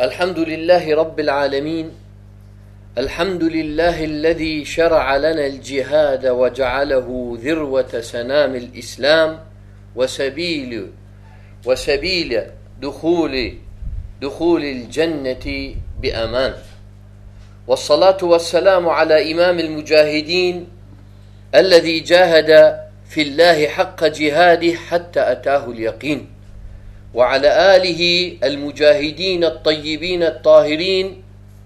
الحمد لله رب العالمين الحمد لله الذي شرع لنا الجهاد وجعله ذروة سنام الإسلام وسبيل وسبيل دخول دخول الجنة بأمان. والصلاة والسلام على إمام المجاهدين الذي جاهد في الله حق جهاده حتى أتاه اليقين. وعلى آله المجاهدين الطيبين الطاهرين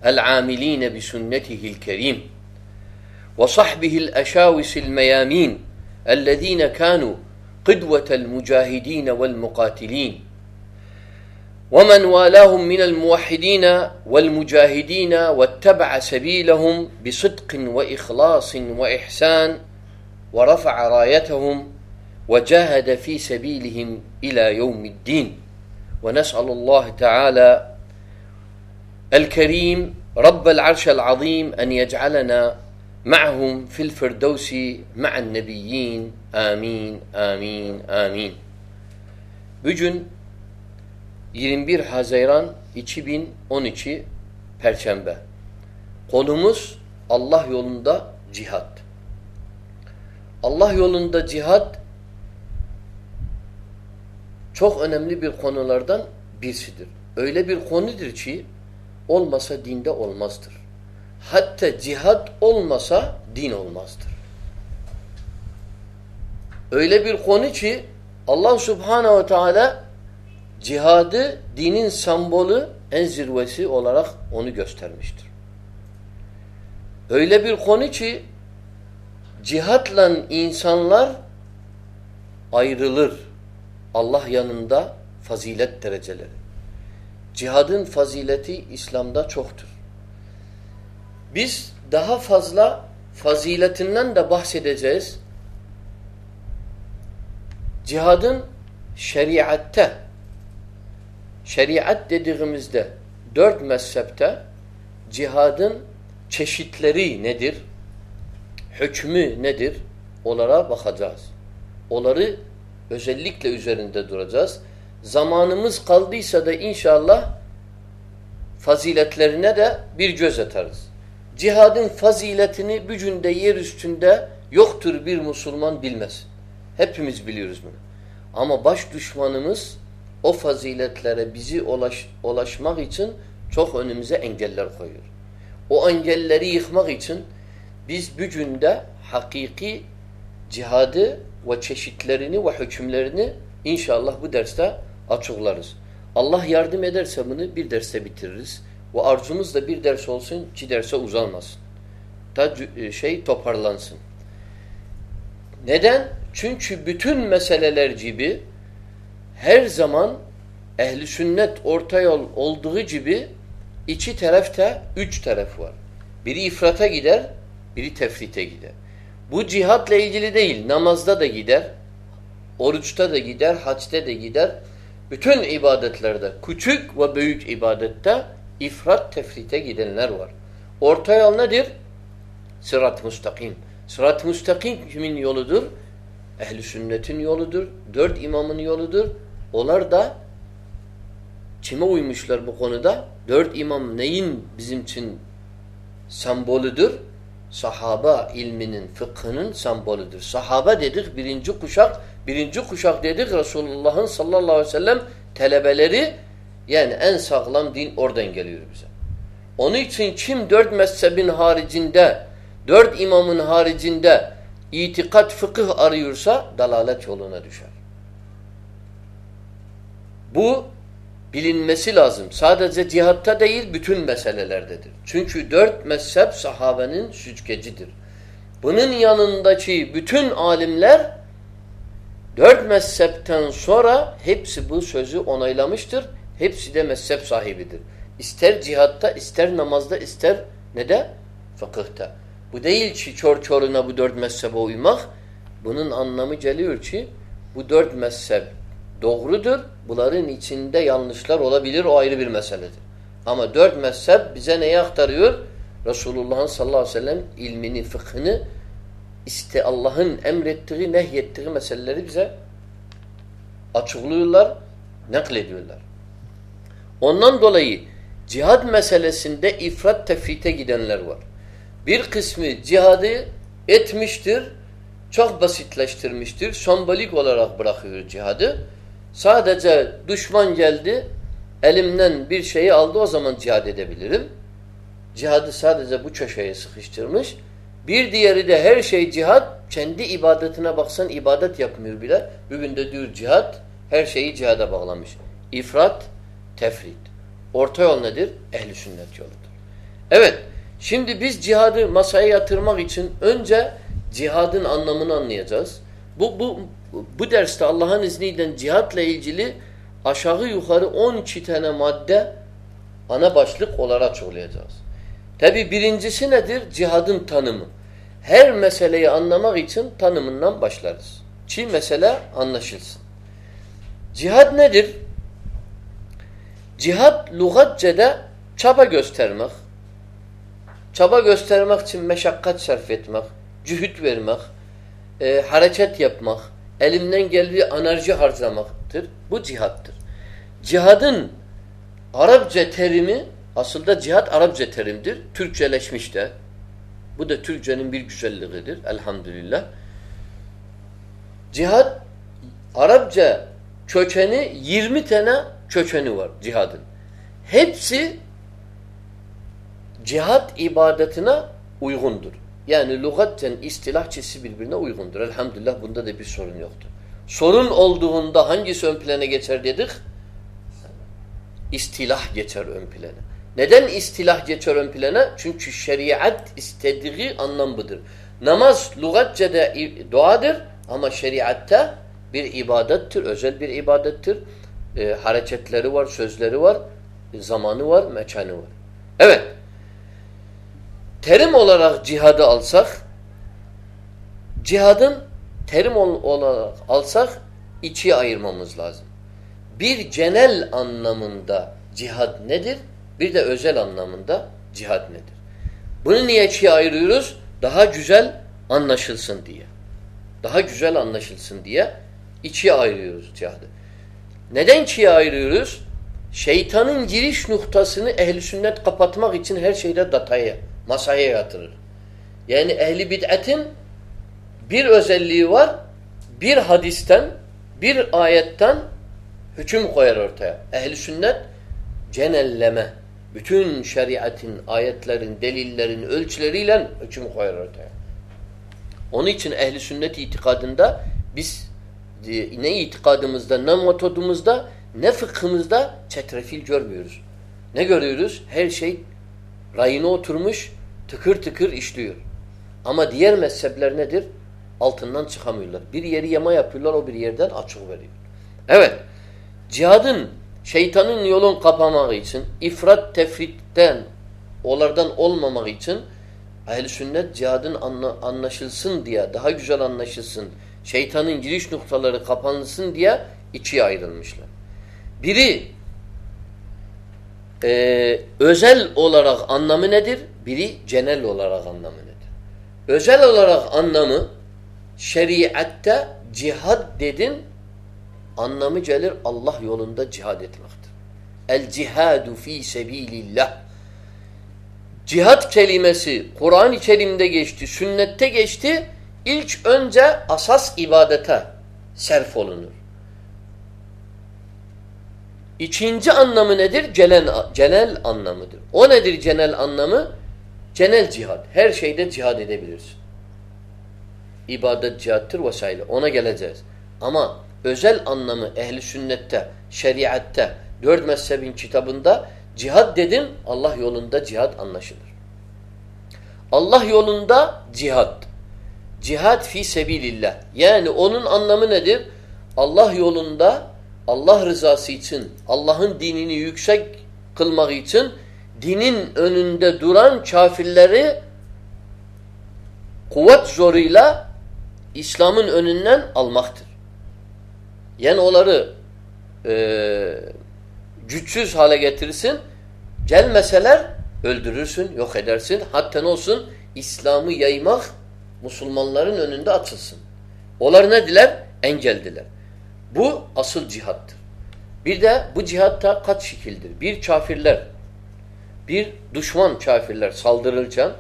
العاملين بسنته الكريم وصحبه الأشاوس الميامين الذين كانوا قدوة المجاهدين والمقاتلين ومن والاهم من الموحدين والمجاهدين واتبع سبيلهم بصدق وإخلاص وإحسان ورفع رايتهم وجاهد في سبيلهم إلى يوم الدين ونسأل الله تعالى الكريم رب العرش العظيم أن يجعلنا معهم في الفردوس مع النبيين آمين آمين آمين Bugün 21 Haziran 2012 Perşembe. Konumuz Allah yolunda cihat. Allah yolunda cihat çok önemli bir konulardan birisidir. Öyle bir konudur ki olmasa dinde olmazdır. Hatta cihat olmasa din olmazdır. Öyle bir konu ki Allah Subhanahu ve Teala cihadı dinin sembolü en zirvesi olarak onu göstermiştir. Öyle bir konu ki cihatla insanlar ayrılır. Allah yanında fazilet dereceleri. Cihadın fazileti İslam'da çoktur. Biz daha fazla faziletinden de bahsedeceğiz. Cihadın şeriatte şeriat dediğimizde dört mezhepte cihadın çeşitleri nedir? Hükmü nedir? Onlara bakacağız. Onları özellikle üzerinde duracağız. Zamanımız kaldıysa da inşallah faziletlerine de bir göz atarız. Cihadın faziletini bücünde yer üstünde yoktur bir Müslüman bilmez. Hepimiz biliyoruz bunu. Ama baş düşmanımız o faziletlere bizi ulaş, ulaşmak için çok önümüze engeller koyuyor. O engelleri yıkmak için biz bücünde hakiki cihadı ve çeşitlerini ve hükümlerini inşallah bu derste açıklarız. Allah yardım ederse bunu bir derste bitiririz. Ve arzumuz da bir ders olsun, iki derse uzanmasın. Da e, şey toparlansın. Neden? Çünkü bütün meseleler gibi her zaman ehli sünnet orta yol olduğu gibi iki tarafta üç taraf var. Biri ifrata gider, biri tefrite gider. Bu cihatla ilgili değil, namazda da gider, oruçta da gider, haçta da gider. Bütün ibadetlerde, küçük ve büyük ibadette ifrat tefrite gidenler var. Orta yol nedir? Sırat-ı müstakim. Sırat-ı müstakim kimin yoludur? Ehli sünnetin yoludur. Dört imamın yoludur. Onlar da kime uymuşlar bu konuda? Dört imam neyin bizim için sembolüdür? Sahaba ilminin, fıkhının sembolüdür. Sahaba dedik birinci kuşak, birinci kuşak dedik Resulullah'ın sallallahu aleyhi ve sellem telebeleri yani en sağlam din oradan geliyor bize. Onun için kim dört mezhebin haricinde, dört imamın haricinde itikat, fıkıh arıyorsa dalalet yoluna düşer. Bu bilinmesi lazım. Sadece cihatta değil bütün meselelerdedir. Çünkü dört mezhep sahabenin süzgecidir. Bunun yanındaki bütün alimler dört mezhepten sonra hepsi bu sözü onaylamıştır. Hepsi de mezhep sahibidir. İster cihatta, ister namazda, ister ne de? Fıkıhta. Bu değil ki çor çoruna bu dört mezhebe uymak. Bunun anlamı geliyor ki bu dört mezhep doğrudur. Bunların içinde yanlışlar olabilir. O ayrı bir meseledir. Ama dört mezhep bize neyi aktarıyor? Resulullah'ın sallallahu aleyhi ve sellem ilmini, fıkhını iste Allah'ın emrettiği, nehyettiği meseleleri bize açıklıyorlar, naklediyorlar. Ondan dolayı cihad meselesinde ifrat tefrite gidenler var. Bir kısmı cihadı etmiştir, çok basitleştirmiştir, sembolik olarak bırakıyor cihadı. Sadece düşman geldi, elimden bir şeyi aldı o zaman cihad edebilirim. Cihadı sadece bu köşeye sıkıştırmış. Bir diğeri de her şey cihad, kendi ibadetine baksan ibadet yapmıyor bile. Bugün de diyor cihad, her şeyi cihada bağlamış. İfrat, tefrit. Orta yol nedir? Ehli sünnet yoludur. Evet, şimdi biz cihadı masaya yatırmak için önce cihadın anlamını anlayacağız. Bu, bu, bu derste Allah'ın izniyle cihatla ilgili aşağı yukarı 12 tane madde ana başlık olarak açıklayacağız. Tabi birincisi nedir? Cihadın tanımı. Her meseleyi anlamak için tanımından başlarız. Çi mesele anlaşılsın. Cihad nedir? Cihad lügatçede çaba göstermek, çaba göstermek için meşakkat sarf etmek, cühüt vermek, e, hareket yapmak, elimden geldiği enerji harcamaktır. Bu cihattır. Cihadın Arapça terimi aslında cihat Arapça terimdir. Türkçeleşmiş de. Bu da Türkçenin bir güzelliğidir. Elhamdülillah. Cihad Arapça kökeni 20 tane kökeni var cihadın. Hepsi cihat ibadetine uygundur. Yani lügatten istilahçesi birbirine uygundur. Elhamdülillah bunda da bir sorun yoktur. Sorun olduğunda hangisi ön plana geçer dedik? İstilah geçer ön plana. Neden istilah geçer ön plana? Çünkü şeriat istediği anlam budur. Namaz lügatçede duadır ama şeriatta bir ibadettir, özel bir ibadettir. E, hareketleri var, sözleri var, zamanı var, mekanı var. Evet. Terim olarak cihadı alsak, cihadın terim olarak alsak içi ayırmamız lazım. Bir genel anlamında cihad nedir? Bir de özel anlamında cihad nedir? Bunu niye ikiye ayırıyoruz? Daha güzel anlaşılsın diye. Daha güzel anlaşılsın diye ikiye ayırıyoruz cihadı. Neden ikiye ayırıyoruz? Şeytanın giriş noktasını ehli sünnet kapatmak için her şeyde dataya, masaya yatırır. Yani ehli bid'atin bir özelliği var. Bir hadisten, bir ayetten hüküm koyar ortaya. Ehli sünnet cenelleme. Bütün şeriatin, ayetlerin, delillerin ölçüleriyle hüküm koyar ortaya. Onun için ehli sünnet itikadında biz e, ne itikadımızda, ne metodumuzda, ne fıkhımızda çetrefil görmüyoruz. Ne görüyoruz? Her şey rayına oturmuş, tıkır tıkır işliyor. Ama diğer mezhepler nedir? Altından çıkamıyorlar. Bir yeri yama yapıyorlar, o bir yerden açık veriyor. Evet, cihadın, şeytanın yolun kapamak için, ifrat tefritten, onlardan olmamak için ehl sünnet cihadın anlaşılsın diye, daha güzel anlaşılsın, şeytanın giriş noktaları kapanılsın diye ikiye ayrılmışlar. Biri e, özel olarak anlamı nedir? Biri genel olarak anlamı nedir? Özel olarak anlamı şeriatte cihad dedin anlamı gelir Allah yolunda cihad etmektir. El cihadu fi sebilillah. Cihad kelimesi Kur'an-ı Kerim'de geçti, sünnette geçti. İlk önce asas ibadete serf olunur. İkinci anlamı nedir? Genel, genel anlamıdır. O nedir genel anlamı? Genel cihad. Her şeyde cihad edebilirsin. İbadet cihattır vesaire. Ona geleceğiz. Ama özel anlamı ehli sünnette, şeriatte, dört mezhebin kitabında cihad dedin Allah yolunda cihad anlaşılır. Allah yolunda cihad. Cihad fi sebilillah. Yani onun anlamı nedir? Allah yolunda Allah rızası için, Allah'ın dinini yüksek kılmak için dinin önünde duran kafirleri kuvvet zoruyla İslam'ın önünden almaktır. Yani onları e, güçsüz hale getirirsin, gelmeseler öldürürsün, yok edersin. Hatta ne olsun? İslam'ı yaymak Müslümanların önünde atılsın. Onlar ne diler? Engeldiler. Bu asıl cihattır. Bir de bu cihatta kaç şekildir? Bir kafirler bir düşman kafirler saldırırken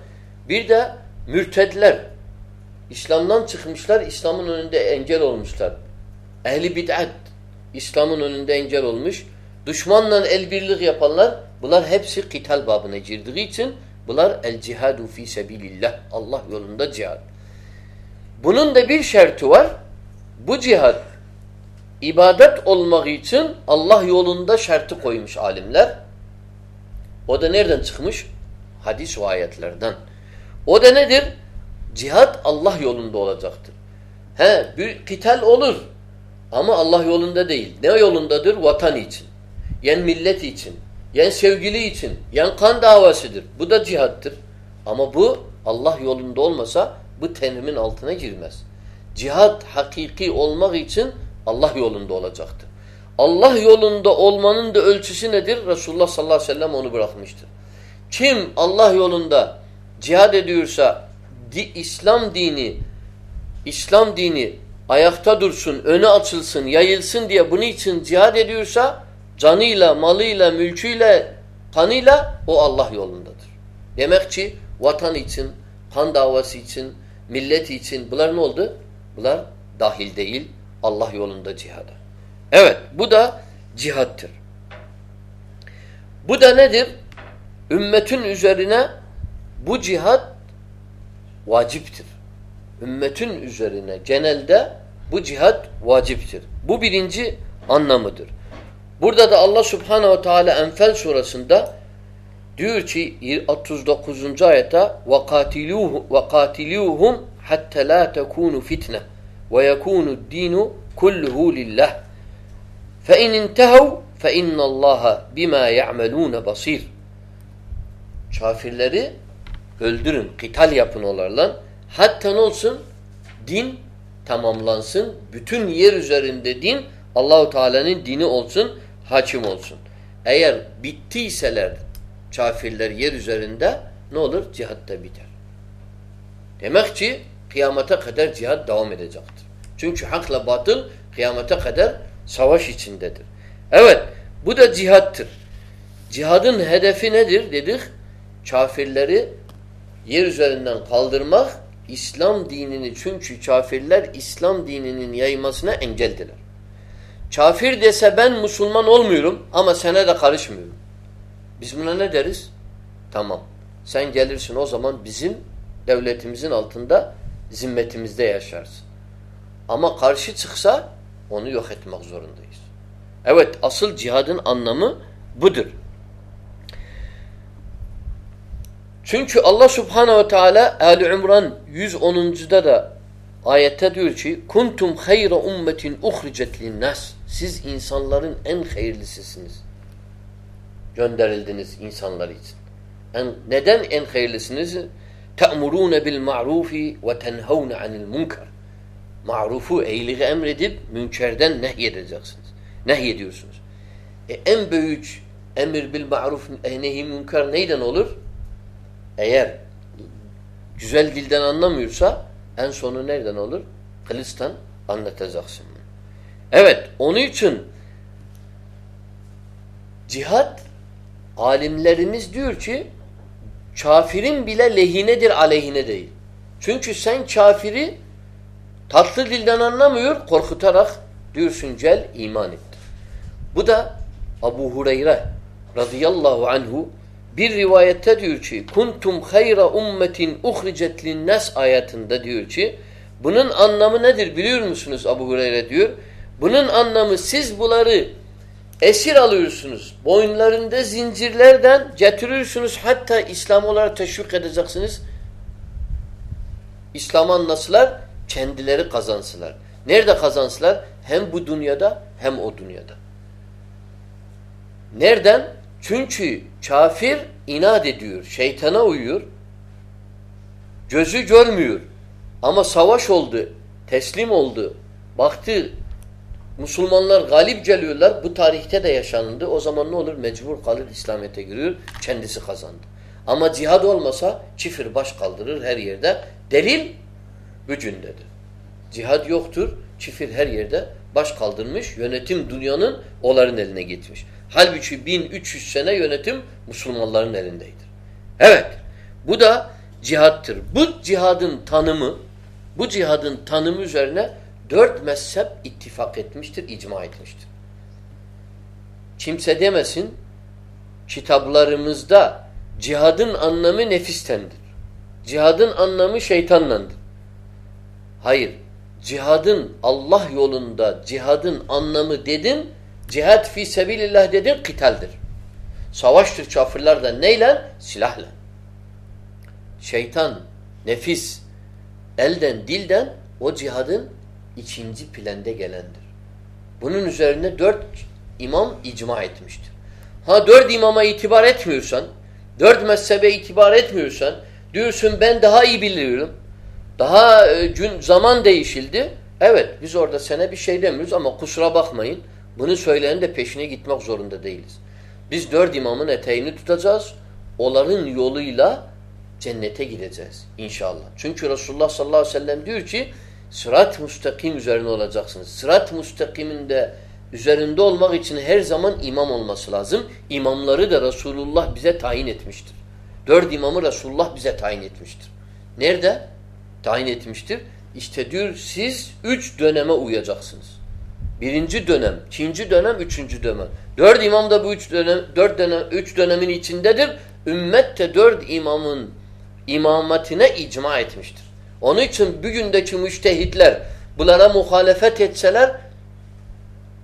bir de mürtedler İslam'dan çıkmışlar, İslam'ın önünde engel olmuşlar. Ehli bid'at İslam'ın önünde engel olmuş. Düşmanla el birlik yapanlar bunlar hepsi kital babına girdiği için bunlar el cihadu fi sebilillah. Allah yolunda cihad. Bunun da bir şartı var. Bu cihad ibadet olmak için Allah yolunda şartı koymuş alimler. O da nereden çıkmış? Hadis ve ayetlerden. O da nedir? Cihad Allah yolunda olacaktır. He, bir kital olur. Ama Allah yolunda değil. Ne yolundadır? Vatan için. Yen millet için. Yen sevgili için. Yen kan davasıdır. Bu da cihattır. Ama bu Allah yolunda olmasa bu terimin altına girmez. Cihad hakiki olmak için Allah yolunda olacaktır. Allah yolunda olmanın da ölçüsü nedir? Resulullah sallallahu aleyhi ve sellem onu bırakmıştır. Kim Allah yolunda cihad ediyorsa di, İslam dini İslam dini ayakta dursun, önü açılsın, yayılsın diye bunun için cihad ediyorsa canıyla, malıyla, mülküyle, kanıyla o Allah yolundadır. Demek ki vatan için, kan davası için, millet için bunlar ne oldu? Bunlar dahil değil Allah yolunda cihada. Evet bu da cihattır. Bu da nedir? Ümmetin üzerine bu cihat vaciptir. Ümmetin üzerine genelde bu cihat vaciptir. Bu birinci anlamıdır. Burada da Allah Subhanahu ve Teala Enfel surasında diyor ki 39. ayete ve katiluhum hatta la tekunu fitne. وَيَكُونُ الدِّينُ كُلُّهُ لِلّٰهِ فَاِنْ اِنْتَهَوْا فَاِنَّ اللّٰهَ بِمَا يَعْمَلُونَ بَصِيرٌ Kafirleri öldürün, kital yapın onlarla. Hatta ne olsun? Din tamamlansın. Bütün yer üzerinde din Allahu Teala'nın dini olsun, hakim olsun. Eğer bittiyseler kafirler yer üzerinde ne olur? Cihatta biter. Demek ki kıyamete kadar cihat devam edecektir. Çünkü hakla batıl kıyamete kadar savaş içindedir. Evet, bu da cihattır. Cihadın hedefi nedir dedik? Kafirleri yer üzerinden kaldırmak, İslam dinini çünkü kafirler İslam dininin yaymasına engeldiler. Kafir dese ben Müslüman olmuyorum ama sana da karışmıyorum. Biz buna ne deriz? Tamam. Sen gelirsin o zaman bizim devletimizin altında zimmetimizde yaşarsın. Ama karşı çıksa onu yok etmek zorundayız. Evet asıl cihadın anlamı budur. Çünkü Allah Subhanahu ve Teala Ali İmran 110.da da ayette diyor ki kuntum hayra ummetin uhricet linnas siz insanların en hayırlısısınız. Gönderildiniz insanlar için. En, neden en hayırlısınız? Te'murûne bil ma'rufi ve tenhavne anil munkar. Ma'rufu iyiliği emredip münkerden nehyedeceksiniz. Nehyediyorsunuz. E, en büyük emir bil ma'ruf nehi münker neyden olur? Eğer güzel dilden anlamıyorsa en sonu nereden olur? Kılıçtan anlatacaksın. Evet, onun için cihat alimlerimiz diyor ki kafirin bile lehinedir aleyhine değil. Çünkü sen kafiri tatlı dilden anlamıyor, korkutarak diyorsun gel iman et. Bu da Abu Hureyre radıyallahu anhu bir rivayette diyor ki kuntum hayra ummetin uhricet linnas ayetinde diyor ki bunun anlamı nedir biliyor musunuz Abu Hureyre diyor. Bunun anlamı siz bunları esir alıyorsunuz. Boynlarında zincirlerden getiriyorsunuz. Hatta İslam olarak teşvik edeceksiniz. İslam anlasılar, kendileri kazansılar. Nerede kazansılar? Hem bu dünyada hem o dünyada. Nereden? Çünkü kafir inat ediyor, şeytana uyuyor. Gözü görmüyor. Ama savaş oldu, teslim oldu. Baktı Müslümanlar galip geliyorlar. Bu tarihte de yaşandı. O zaman ne olur? Mecbur kalır İslamiyet'e giriyor. Kendisi kazandı. Ama cihad olmasa çifir baş kaldırır her yerde. Delil gücündedir. Cihad yoktur. Çifir her yerde baş kaldırmış. Yönetim dünyanın onların eline gitmiş. Halbuki 1300 sene yönetim Müslümanların elindeydir. Evet. Bu da cihattır. Bu cihadın tanımı bu cihadın tanımı üzerine dört mezhep ittifak etmiştir, icma etmiştir. Kimse demesin kitaplarımızda cihadın anlamı nefistendir. Cihadın anlamı şeytanlandır. Hayır. Cihadın Allah yolunda cihadın anlamı dedin, cihad fi sebilillah dedin, kitaldir. Savaştır kafirlerle neyle? Silahla. Şeytan, nefis, elden dilden o cihadın ikinci planda gelendir. Bunun üzerine dört imam icma etmiştir. Ha dört imama itibar etmiyorsan, dört mezhebe itibar etmiyorsan, diyorsun ben daha iyi biliyorum, daha e, gün zaman değişildi. Evet biz orada sene bir şey demiyoruz ama kusura bakmayın. Bunu söyleyen de peşine gitmek zorunda değiliz. Biz dört imamın eteğini tutacağız. Onların yoluyla cennete gideceğiz inşallah. Çünkü Resulullah sallallahu aleyhi ve sellem diyor ki sırat müstakim üzerine olacaksınız. Sırat müstakiminde üzerinde olmak için her zaman imam olması lazım. İmamları da Resulullah bize tayin etmiştir. Dört imamı Resulullah bize tayin etmiştir. Nerede? Tayin etmiştir. İşte diyor siz üç döneme uyacaksınız. Birinci dönem, ikinci dönem, üçüncü dönem. Dört imam da bu üç dönem, dört dönem, üç dönemin içindedir. Ümmet de dört imamın imametine icma etmiştir. Onun için bugündeki müştehitler bunlara muhalefet etseler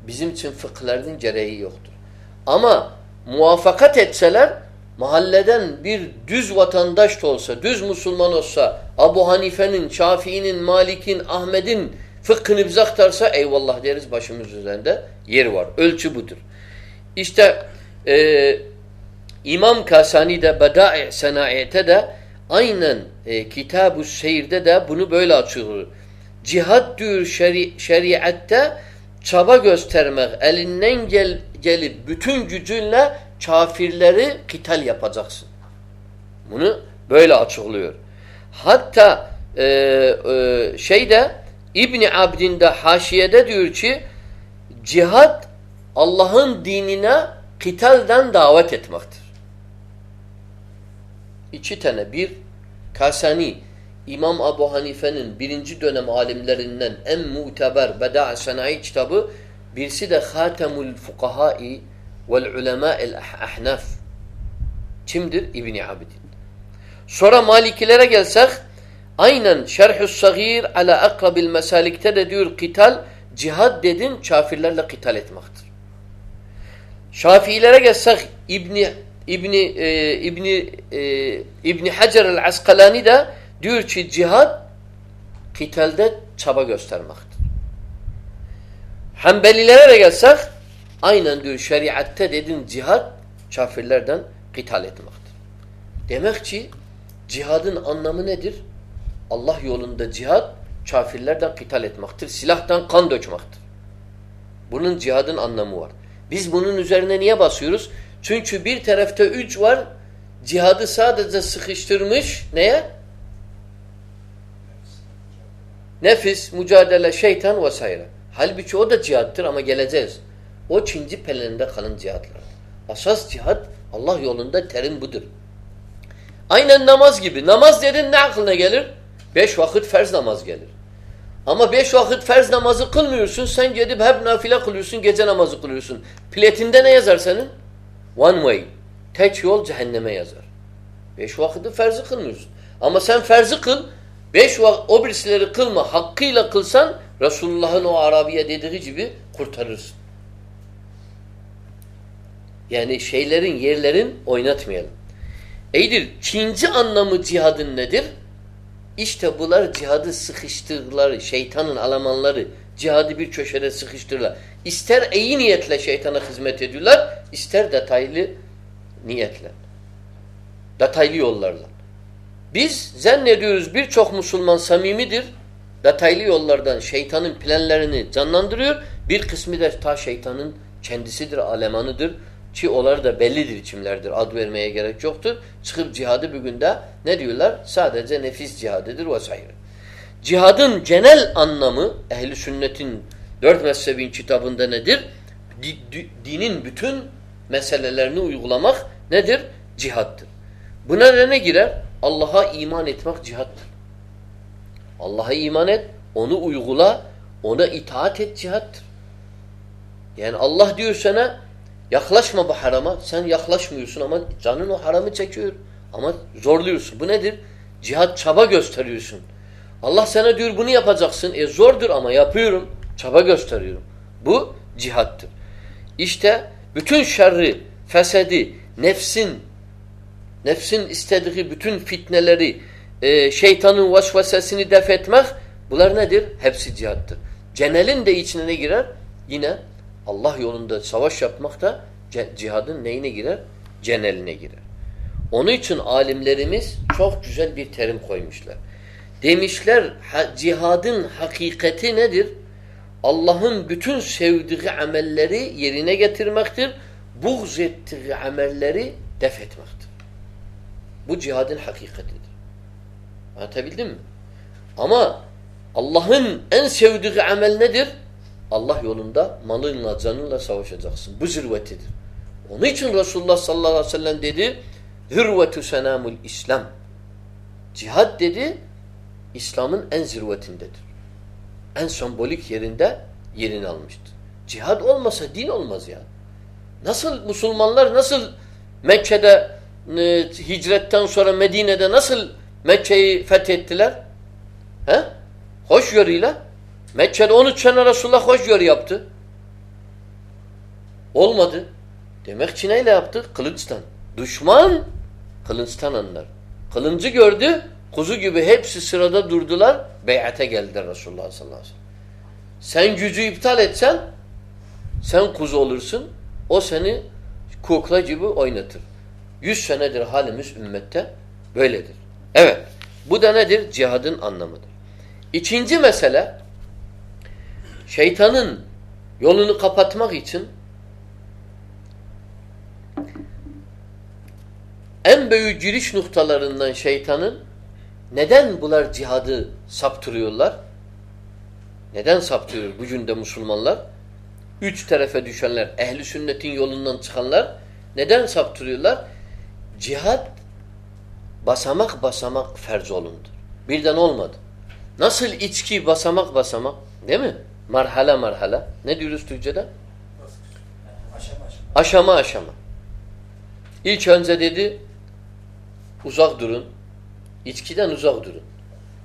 bizim için fıkhlarının gereği yoktur. Ama muvaffakat etseler mahalleden bir düz vatandaş da olsa, düz Müslüman olsa, Abu Hanife'nin, Şafii'nin, Malik'in, Ahmet'in fıkhını bize aktarsa eyvallah deriz başımız üzerinde yer var. Ölçü budur. İşte e, İmam Kasani de Bedai Senai'te de aynen e, Kitab-ı Seyir'de de bunu böyle açıklıyor. Cihad diyor şeri, şeriatte çaba göstermek, elinden gel, gelip bütün gücünle kafirleri kital yapacaksın. Bunu böyle açıklıyor. Hatta e, e, şeyde İbni Abdin'de haşiyede diyor ki cihad Allah'ın dinine kitalden davet etmektir. İki tane. Bir, Kasani, İmam Abu Hanife'nin birinci dönem alimlerinden en muteber Beda' Sanayi kitabı, birisi de Hatemul Fukahai vel Ulema'il Ahnaf. Kimdir? İbni Abidin. Sonra Malikilere gelsek, aynen Şerhus Sagir ala akrabil mesalikte de diyor kital, cihad dedin kafirlerle kital etmektir. Şafiilere gelsek İbni İbni e, İbni e, İbni Hacer el-Askalani de diyor ki cihad kitalde çaba göstermektir. Hanbelilere de gelsek aynen diyor şeriatte dedin cihad kafirlerden kital etmektir. Demek ki cihadın anlamı nedir? Allah yolunda cihad kafirlerden kital etmektir. Silahtan kan dökmektir. Bunun cihadın anlamı var. Biz bunun üzerine niye basıyoruz? Çünkü bir tarafta üç var. Cihadı sadece sıkıştırmış. Neye? Nefis, mücadele, şeytan vs. Halbuki o da cihattır ama geleceğiz. O ikinci pelinde kalan cihatlar. Asas cihat Allah yolunda terim budur. Aynen namaz gibi. Namaz dedin ne aklına gelir? Beş vakit ferz namaz gelir. Ama beş vakit ferz namazı kılmıyorsun. Sen gidip hep nafile kılıyorsun. Gece namazı kılıyorsun. Platinde ne yazar senin? One way. Tek yol cehenneme yazar. Beş vakiti ferzi kılmıyorsun. Ama sen ferzi kıl, beş vakit o birisileri kılma, hakkıyla kılsan Resulullah'ın o Arabiye dediği gibi kurtarırsın. Yani şeylerin, yerlerin oynatmayalım. Eydir, ikinci anlamı cihadın nedir? İşte bunlar cihadı sıkıştırdılar, şeytanın alamanları cihadı bir köşede sıkıştırırlar. İster iyi niyetle şeytana hizmet ediyorlar, ister detaylı niyetle. Detaylı yollarla. Biz zannediyoruz birçok Müslüman samimidir. Detaylı yollardan şeytanın planlarını canlandırıyor. Bir kısmı da ta şeytanın kendisidir, alemanıdır. Ki onlar da bellidir içimlerdir. Ad vermeye gerek yoktur. Çıkıp cihadı bugün de ne diyorlar? Sadece nefis cihadıdır vesaire. Cihadın genel anlamı ehli sünnetin dört mezhebin kitabında nedir? Dinin bütün meselelerini uygulamak nedir? Cihattır. Buna ne girer? Allah'a iman etmek cihattır. Allah'a iman et, onu uygula, ona itaat et cihattır. Yani Allah diyor sana yaklaşma bu harama. Sen yaklaşmıyorsun ama canın o haramı çekiyor. Ama zorluyorsun. Bu nedir? Cihat çaba gösteriyorsun. Allah sana diyor bunu yapacaksın. E zordur ama yapıyorum. Çaba gösteriyorum. Bu cihattır. İşte bütün şerri, fesedi, nefsin nefsin istediği bütün fitneleri, e, şeytanın vasvasesini def etmek bunlar nedir? Hepsi cihattır. Cenelin de içine ne girer? Yine Allah yolunda savaş yapmak da cihadın neyine girer? Ceneline girer. Onun için alimlerimiz çok güzel bir terim koymuşlar. Demişler cihadın hakikati nedir? Allah'ın bütün sevdiği amelleri yerine getirmektir. Buğz ettiği amelleri def etmektir. Bu cihadın hakikatidir. Anlatabildim mi? Ama Allah'ın en sevdiği amel nedir? Allah yolunda malınla, canınla savaşacaksın. Bu zirvetidir. Onun için Resulullah sallallahu aleyhi ve sellem dedi Hürvetü senamul İslam. Cihad dedi İslam'ın en zirvetindedir. En sembolik yerinde yerini almıştır. Cihad olmasa din olmaz ya. Nasıl Müslümanlar nasıl Mekke'de e, hicretten sonra Medine'de nasıl Mekke'yi fethettiler? He? Hoşgörüyle. Mekke'de 13 sene Resulullah hoşgörü yaptı. Olmadı. Demek ki neyle yaptı? Kılıçtan. Düşman kılıçtan anlar. Kılıncı gördü, kuzu gibi hepsi sırada durdular, beyate geldiler Resulullah sallallahu aleyhi ve sellem. Sen gücü iptal etsen, sen kuzu olursun, o seni kukla gibi oynatır. Yüz senedir halimiz ümmette böyledir. Evet, bu da nedir? Cihadın anlamıdır. İkinci mesele, şeytanın yolunu kapatmak için en büyük giriş noktalarından şeytanın neden bunlar cihadı saptırıyorlar? Neden saptırıyor bugün de Müslümanlar? Üç tarafa düşenler, ehli sünnetin yolundan çıkanlar neden saptırıyorlar? Cihad basamak basamak ferz olundur. Birden olmadı. Nasıl içki basamak basamak değil mi? Marhala marhala. Ne diyoruz Türkçe'de? Aşama aşama. Aşama aşama. İlk önce dedi uzak durun. İçkiden uzak durun.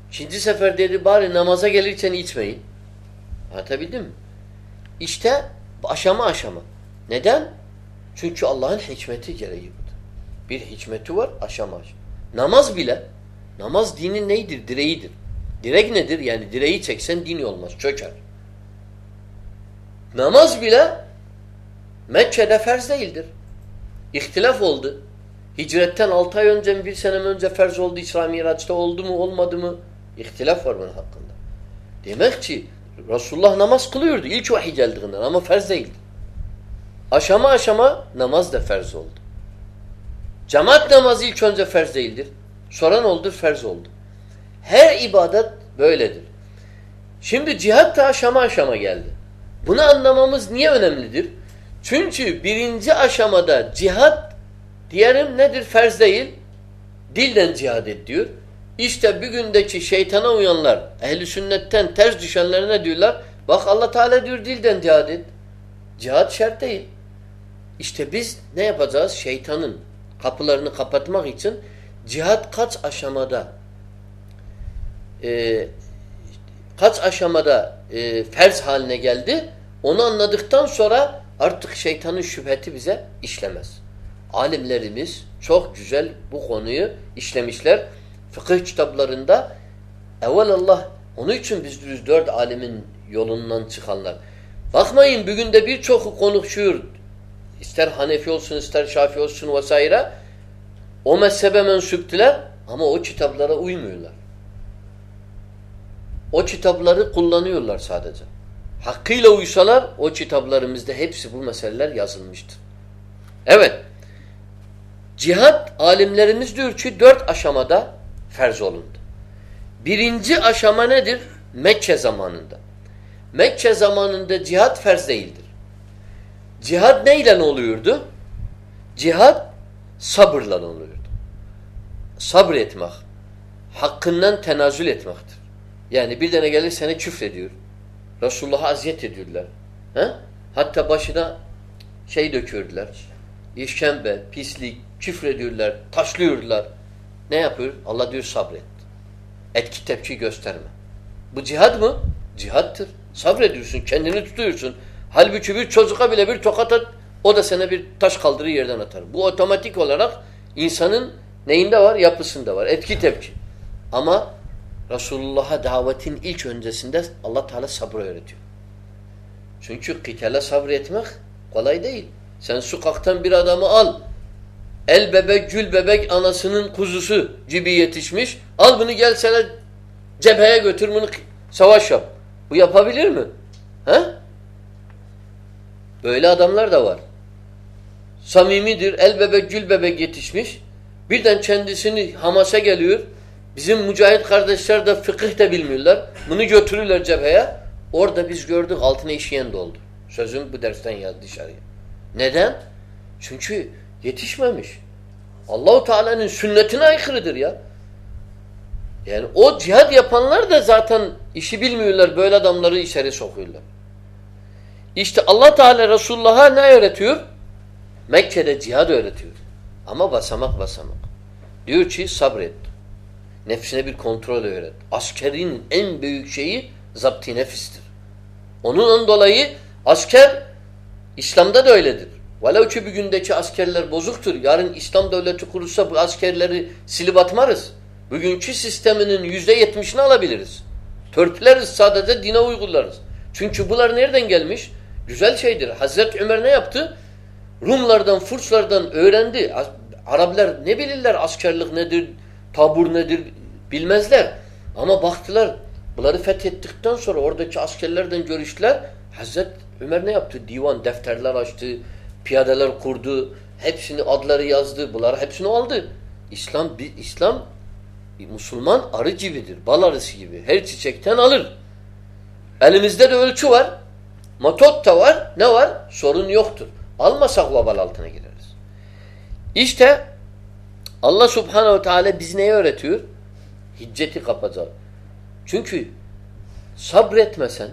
İkinci sefer dedi bari namaza gelirken içmeyin. Anlatabildim mi? İşte aşama aşama. Neden? Çünkü Allah'ın hikmeti gereği budur. Bir hikmeti var aşama aşama. Namaz bile, namaz dinin neydir? Direğidir. Direk nedir? Yani direği çeksen din olmaz, çöker. Namaz bile Mekke'de ferz değildir. İhtilaf oldu. Hicretten 6 ay önce mi bir sene önce ferz oldu İsra Miraç'ta oldu mu olmadı mı? İhtilaf var bunun hakkında. Demek ki Resulullah namaz kılıyordu ilk vahiy geldiğinden ama ferz değildi. Aşama aşama namaz da ferz oldu. Cemaat namazı ilk önce ferz değildir. Sonra ne oldu? Ferz oldu. Her ibadet böyledir. Şimdi cihat da aşama aşama geldi. Bunu anlamamız niye önemlidir? Çünkü birinci aşamada cihat Diyelim nedir? Ferz değil. Dilden cihad et diyor. İşte bir gündeki şeytana uyanlar, ehli sünnetten ters düşenler ne diyorlar? Bak Allah Teala diyor dilden cihad et. Cihad şart değil. İşte biz ne yapacağız? Şeytanın kapılarını kapatmak için cihad kaç aşamada e, kaç aşamada e, ferz haline geldi onu anladıktan sonra artık şeytanın şüpheti bize işlemez alimlerimiz çok güzel bu konuyu işlemişler. Fıkıh kitaplarında evvel Allah onun için biz düz dört alimin yolundan çıkanlar. Bakmayın bugün de birçok konuşuyor. İster Hanefi olsun ister Şafi olsun vesaire. O mezhebe mensuptiler ama o kitaplara uymuyorlar. O kitapları kullanıyorlar sadece. Hakkıyla uysalar o kitaplarımızda hepsi bu meseleler yazılmıştır. Evet. Cihad alimlerimiz diyor ki dört aşamada ferz olundu. Birinci aşama nedir? Mekke zamanında. Mekke zamanında cihad ferz değildir. Cihad neyle oluyordu? Cihad sabırla oluyordu. Sabretmek. Hakkından tenazül etmektir. Yani bir tane gelir seni küfrediyor. Resulullah'a aziyet ediyorlar. He? Hatta başına şey döküyorlar. İşkembe, pislik, küfrediyorlar, taşlıyorlar. Ne yapıyor? Allah diyor sabret. Etki tepki gösterme. Bu cihad mı? Cihattır. Sabrediyorsun, kendini tutuyorsun. Halbuki bir çocuğa bile bir tokat at, o da sana bir taş kaldırır yerden atar. Bu otomatik olarak insanın neyinde var? Yapısında var. Etki tepki. Ama Resulullah'a davetin ilk öncesinde Allah Teala sabır öğretiyor. Çünkü kitale sabretmek kolay değil. Sen sokaktan bir adamı al. El bebek, gül bebek anasının kuzusu gibi yetişmiş. Al bunu gel sana cepheye götür bunu savaş yap. Bu yapabilir mi? He? Böyle adamlar da var. Samimidir, el bebek, gül bebek yetişmiş. Birden kendisini Hamas'a geliyor. Bizim mücahit kardeşler de fıkıh da bilmiyorlar. Bunu götürürler cepheye. Orada biz gördük altına işeyen de oldu. Sözüm bu dersten yazdı dışarıya. Neden? Çünkü yetişmemiş. Allahu Teala'nın sünnetine aykırıdır ya. Yani o cihad yapanlar da zaten işi bilmiyorlar. Böyle adamları içeri sokuyorlar. İşte Allah Teala Resulullah'a ne öğretiyor? Mekke'de cihad öğretiyor. Ama basamak basamak. Diyor ki sabret. Nefsine bir kontrol öğret. Askerin en büyük şeyi zapti nefistir. Onunla dolayı asker İslam'da da öyledir. Velev ki bir gündeki askerler bozuktur. Yarın İslam devleti kurulsa bu askerleri silip atmarız. Bugünkü sisteminin yüzde yetmişini alabiliriz. Törpüleriz sadece dine uygularız. Çünkü bunlar nereden gelmiş? Güzel şeydir. Hazreti Ömer ne yaptı? Rumlardan, Furslardan öğrendi. Araplar ne bilirler askerlik nedir, tabur nedir bilmezler. Ama baktılar bunları fethettikten sonra oradaki askerlerden görüştüler. Hazret Ömer ne yaptı? Divan, defterler açtı, piyadeler kurdu, hepsini adları yazdı, bunları hepsini aldı. İslam bir İslam Müslüman arı gibidir, bal arısı gibi. Her çiçekten alır. Elimizde de ölçü var. Matot da var. Ne var? Sorun yoktur. Almasak vabal altına gireriz. İşte Allah subhanehu teala biz neye öğretiyor? Hicceti kapacak. Çünkü sabretmesen,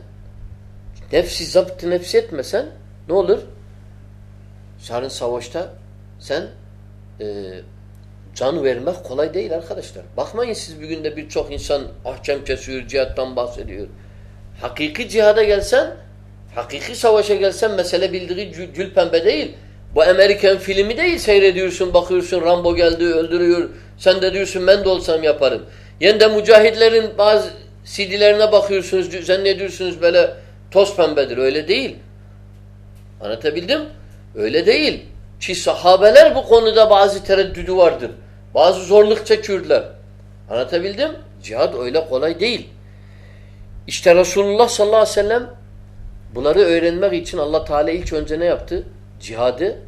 nefsi zaptı nefsi etmesen ne olur? Sarın savaşta sen e, can vermek kolay değil arkadaşlar. Bakmayın siz bir günde birçok insan ahkam kesiyor, cihattan bahsediyor. Hakiki cihada gelsen, hakiki savaşa gelsen mesele bildiği gül pembe değil. Bu Amerikan filmi değil seyrediyorsun, bakıyorsun Rambo geldi öldürüyor. Sen de diyorsun ben de olsam yaparım. Yani de mücahitlerin bazı CD'lerine bakıyorsunuz, zannediyorsunuz böyle toz pembedir. Öyle değil. Anlatabildim? Öyle değil. Ki sahabeler bu konuda bazı tereddüdü vardır. Bazı zorluk çekiyorlar. Anlatabildim? Cihad öyle kolay değil. İşte Resulullah sallallahu aleyhi ve sellem bunları öğrenmek için Allah Teala ilk önce ne yaptı? Cihadı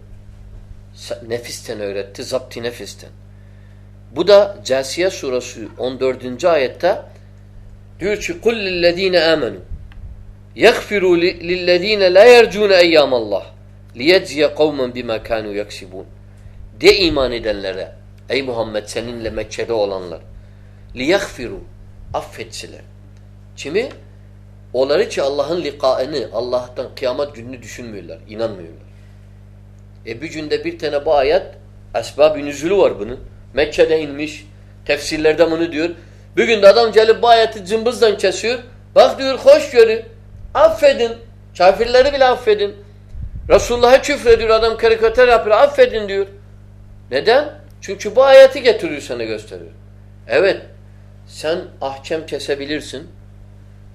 nefisten öğretti. Zapti nefisten. Bu da Casiye suresi 14. ayette diyor ki قُلْ لِلَّذ۪ينَ آمَنُوا يَغْفِرُوا لِلَّذ۪ينَ لَا يَرْجُونَ اَيَّامَ اللّٰهِ لِيَجْزِيَ قَوْمًا بِمَا كَانُوا يَكْسِبُونَ De iman edenlere ey Muhammed seninle Mekke'de olanlar لِيَغْفِرُوا affetsiler. Kimi? Onları ki Allah'ın likaını, Allah'tan kıyamet gününü düşünmüyorlar, inanmıyorlar. E bir günde bir tane bu ayet esbab-ı nüzülü var bunun. Mekke'de inmiş. Tefsirlerde bunu diyor. Bir günde adam gelip bu ayeti cımbızdan kesiyor. Bak diyor hoş görü. Affedin. Kafirleri bile affedin. Resulullah'a küfrediyor adam karikatür yapıyor. Affedin diyor. Neden? Çünkü bu ayeti getiriyor sana gösteriyor. Evet. Sen ahkem kesebilirsin.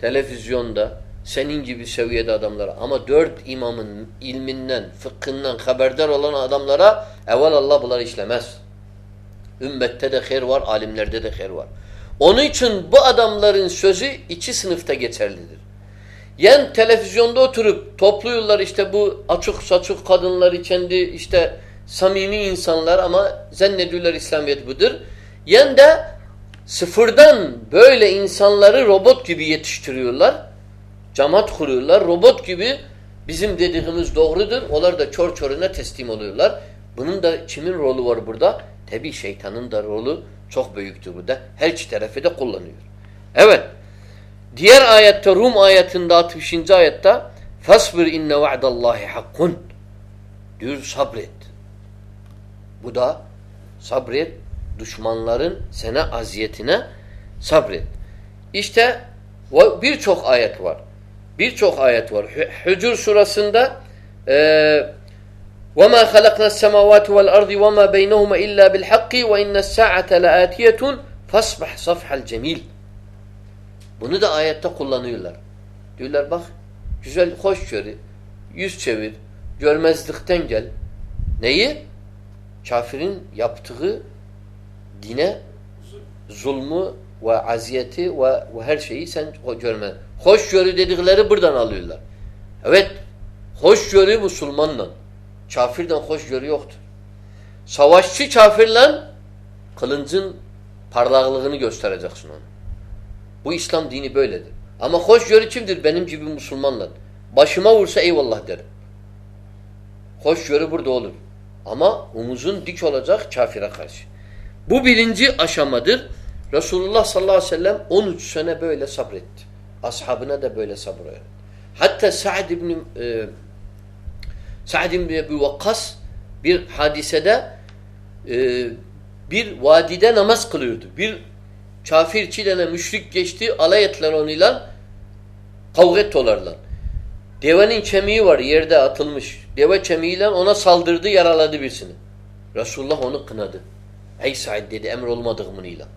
Televizyonda senin gibi seviyede adamlara ama dört imamın ilminden, fıkhından haberdar olan adamlara evvel Allah bunları işlemez. Ümmette de her var, alimlerde de her var. Onun için bu adamların sözü iki sınıfta geçerlidir. Yen televizyonda oturup topluyorlar işte bu açık saçık kadınları kendi işte samimi insanlar ama zannediyorlar İslamiyet budur. Yen de sıfırdan böyle insanları robot gibi yetiştiriyorlar. Cemaat kuruyorlar. Robot gibi bizim dediğimiz doğrudur. Onlar da çor çoruna teslim oluyorlar. Bunun da kimin rolü var burada? Tabi şeytanın da rolü çok büyüktür burada. Her iki tarafı da kullanıyor. Evet. Diğer ayette Rum ayetinde 60. ayette Fasbir inne va'dallahi hakkun diyor sabret. Bu da sabret düşmanların sana aziyetine sabret. İşte birçok ayet var. Birçok ayet var. Hücur surasında وَمَا خَلَقْنَا السَّمَاوَاتِ وَالْأَرْضِ وَمَا بَيْنَهُمَا إِلَّا بِالْحَقِّ وَإِنَّ السَّاعَةَ لَآتِيَةٌ فَاصْبَحْ صَفْحَ الْجَمِيلِ Bunu da ayette kullanıyorlar. Diyorlar bak güzel hoş gör, yüz çevir, görmezlikten gel. Neyi? Kafirin yaptığı dine zulmü ve aziyeti ve, ve her şeyi sen görme. Hoşgörü dedikleri buradan alıyorlar. Evet, hoşgörü Müslümanla. Kafirden hoşgörü yoktur. Savaşçı kafirle kılıncın parlaklığını göstereceksin onu. Bu İslam dini böyledir. Ama hoşgörü kimdir? Benim gibi Müslümanla. Başıma vursa eyvallah derim. Hoşgörü burada olur. Ama omuzun dik olacak kafire karşı. Bu birinci aşamadır. Resulullah sallallahu aleyhi ve sellem 13 sene böyle sabretti. Ashabına da böyle sabır öğretti. Hatta Sa'd ibn e, Sa'd ibn Ebi Vakkas bir hadisede e, bir vadide namaz kılıyordu. Bir kafir çilene müşrik geçti, alay ettiler onunla, kavga ettilerler. Devenin kemiği var yerde atılmış. Deve kemiğiyle ona saldırdı, yaraladı birisini. Resulullah onu kınadı. Ey Said dedi bununla.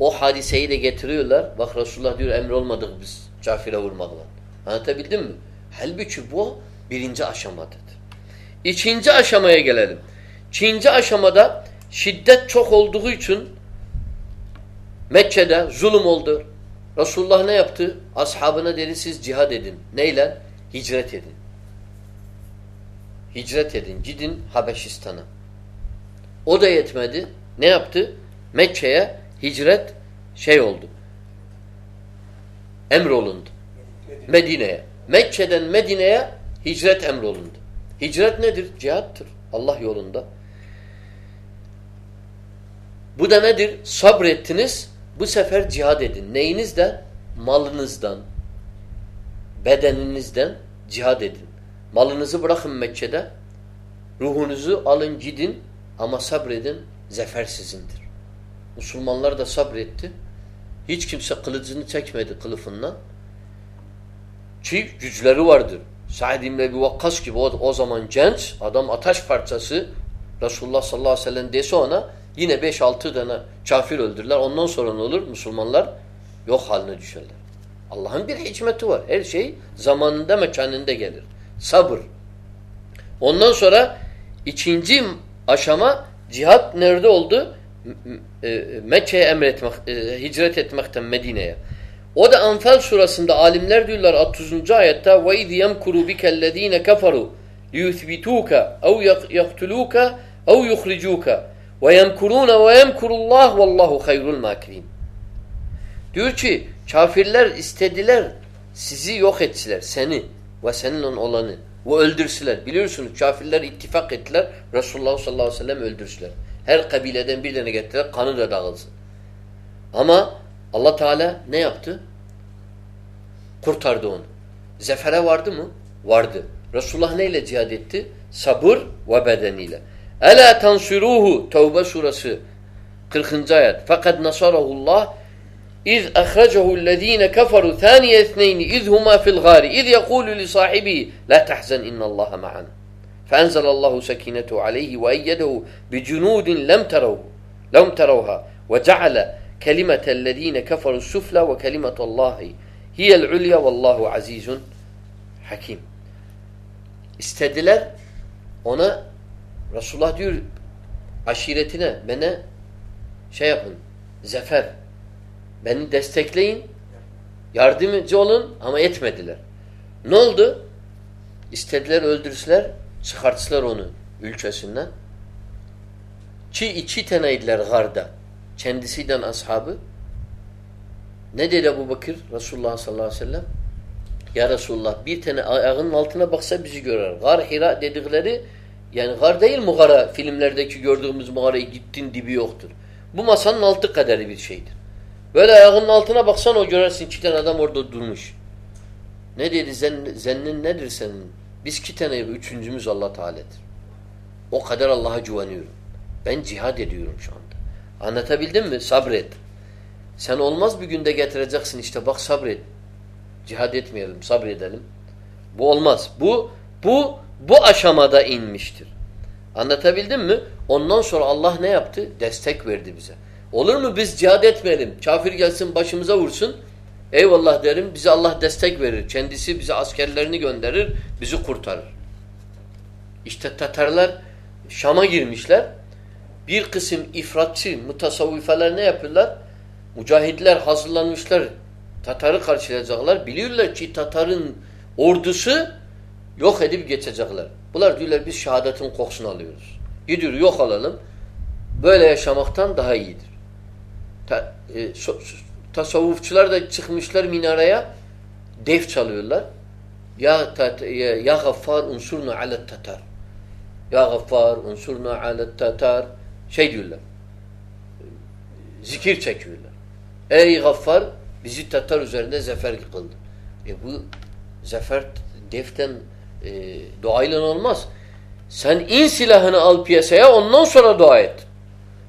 O hadiseyi de getiriyorlar. Bak Resulullah diyor emir olmadık biz kafire vurmakla. Anlatabildim mi? Halbuki bu birinci aşamadır. İkinci aşamaya gelelim. İkinci aşamada şiddet çok olduğu için Mekke'de zulüm oldu. Resulullah ne yaptı? Ashabına dedi siz cihad edin. Neyle? Hicret edin. Hicret edin. Gidin Habeşistan'a. O da yetmedi. Ne yaptı? Mekke'ye hicret şey oldu. Emrolundu. Medine'ye. Mekke'den Medine'ye hicret emrolundu. Hicret nedir? Cihattır. Allah yolunda. Bu da nedir? Sabrettiniz. Bu sefer cihad edin. Neyinizden? Malınızdan, bedeninizden cihad edin. Malınızı bırakın Mekke'de. Ruhunuzu alın gidin ama sabredin. Zafer sizindir. Müslümanlar da sabretti. Hiç kimse kılıcını çekmedi kılıfından. Ki güçleri vardır. Sa'd ibn Ebi Vakkas gibi o, o zaman genç adam ateş parçası Resulullah sallallahu aleyhi ve sellem dese ona yine 5-6 tane kafir öldürürler. Ondan sonra ne olur? Müslümanlar yok haline düşerler. Allah'ın bir hikmeti var. Her şey zamanında mekanında gelir. Sabır. Ondan sonra ikinci aşama cihat nerede oldu? E, Mekke'ye emretmek, e, hicret etmekten Medine'ye. O da Anfal surasında alimler diyorlar 30. ayette وَاِذْ يَمْكُرُ بِكَ الَّذ۪ينَ كَفَرُوا لِيُثْبِتُوكَ اَوْ يَقْتُلُوكَ اَوْ يُخْرِجُوكَ وَيَمْكُرُونَ وَيَمْكُرُ اللّٰهُ وَاللّٰهُ خَيْرُ الْمَاكِرِينَ Diyor ki kafirler istediler sizi yok ettiler seni ve seninle olanı ve öldürsüler. Biliyorsunuz kafirler ittifak ettiler Resulullah sallallahu aleyhi ve sellem öldürsüler. Her kabileden bir tane getirdiler kanı da dağılsın. Ama Allah Teala ne yaptı? Kurtardı onu. Zefere vardı mı? Vardı. Resulullah neyle cihad etti? Sabır ve bedeniyle. Ela tansuruhu Tevbe suresi 40. ayet. Fakat nasarahullah İz ahracehu'llezine keferu thaniye ethneyni iz huma fil gari iz yekulu li sahibi la tahzan innallaha ma'ana. فأنزل الله سكينته عليه وأيده بجنود لم تروه لم تروها وجعل كلمة الذين كفروا السفلى وكلمة الله هي العليا والله عزيز hakim. İstediler ona Resulullah diyor aşiretine bana şey yapın zafer beni destekleyin yardımcı olun ama etmediler. Ne oldu? İstediler öldürsüler çıkarttılar onu ülkesinden. Ki iki taneydiler garda. Kendisiyle ashabı. Ne dedi Ebu Bakır Resulullah sallallahu aleyhi ve sellem? Ya Resulullah bir tane ayağının altına baksa bizi görer. Gar Hira dedikleri Yani gar değil mağara. Filmlerdeki gördüğümüz mağaraya gittin dibi yoktur. Bu masanın altı kaderi bir şeydir. Böyle ayağının altına baksan o görersin iki tane adam orada durmuş. Ne dedi? Zen, zennin nedir senin? Biz iki tane üçüncümüz Allah Teala'dır. O kadar Allah'a güveniyorum. Ben cihad ediyorum şu anda. Anlatabildim mi? Sabret. Sen olmaz bir günde getireceksin işte bak sabret. Cihad etmeyelim, sabredelim. Bu olmaz. Bu bu bu aşamada inmiştir. Anlatabildim mi? Ondan sonra Allah ne yaptı? Destek verdi bize. Olur mu biz cihad etmeyelim? Kafir gelsin başımıza vursun. Eyvallah derim. Bize Allah destek verir. Kendisi bize askerlerini gönderir. Bizi kurtarır. İşte Tatarlar Şam'a girmişler. Bir kısım ifratçı, mutasavvifeler ne yapıyorlar? Mücahitler hazırlanmışlar. Tatar'ı karşılayacaklar. Biliyorlar ki Tatar'ın ordusu yok edip geçecekler. Bunlar diyorlar biz şehadetin kokusunu alıyoruz. Gidiyor yok alalım. Böyle yaşamaktan daha iyidir. Ta, e, so, tasavvufçular da çıkmışlar minareye def çalıyorlar. Ya, tat, ya, ya gaffar unsurna alet tatar. Ya gaffar unsurna alet tatar. Şey diyorlar. Zikir çekiyorlar. Ey gaffar bizi Tatar üzerinde zafer kıldı. E bu zafer deften e, duayla olmaz. Sen in silahını al piyasaya ondan sonra dua et.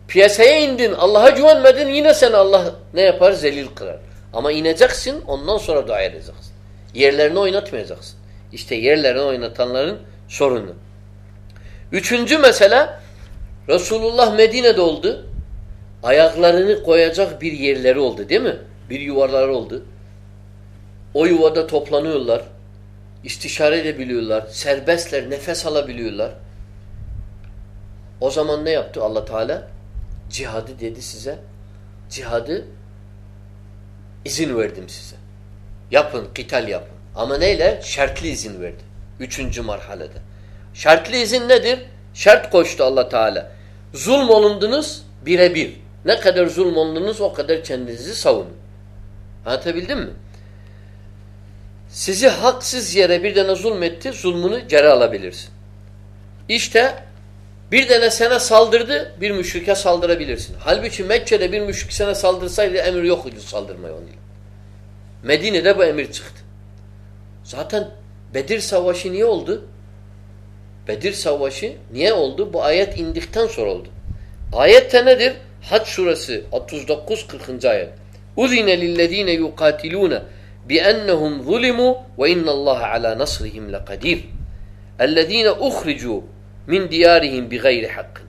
Piyasaya indin Allah'a güvenmedin yine seni Allah ne yapar? Zelil kırar. Ama ineceksin ondan sonra dua edeceksin. Yerlerini oynatmayacaksın. İşte yerlerini oynatanların sorunu. Üçüncü mesele Resulullah Medine'de oldu. Ayaklarını koyacak bir yerleri oldu değil mi? Bir yuvaları oldu. O yuvada toplanıyorlar. İstişare edebiliyorlar. Serbestler, nefes alabiliyorlar. O zaman ne yaptı Allah Teala? Cihadı dedi size. Cihadı izin verdim size. Yapın, kital yapın. Ama neyle? Şartlı izin verdi. Üçüncü marhalede. Şartlı izin nedir? Şart koştu Allah Teala. Zulm olundunuz birebir. Ne kadar zulm olundunuz o kadar kendinizi savunun. Anlatabildim mi? Sizi haksız yere bir tane zulmetti, zulmünü geri alabilirsin. İşte bir tane sana saldırdı, bir müşrike saldırabilirsin. Halbuki Mekke'de bir müşrik sana saldırsaydı emir yok idi saldırmaya onu. Medine'de bu emir çıktı. Zaten Bedir Savaşı niye oldu? Bedir Savaşı niye oldu? Bu ayet indikten sonra oldu. Ayette nedir? Hac suresi 39-40. ayet. اُذِنَ لِلَّذ۪ينَ يُقَاتِلُونَ بِأَنَّهُمْ ظُلِمُوا وَاِنَّ اللّٰهَ عَلَى نَصْرِهِمْ لَقَدِيرٌ اَلَّذ۪ينَ اُخْرِجُوا min diyarihim bi gayri hakkın.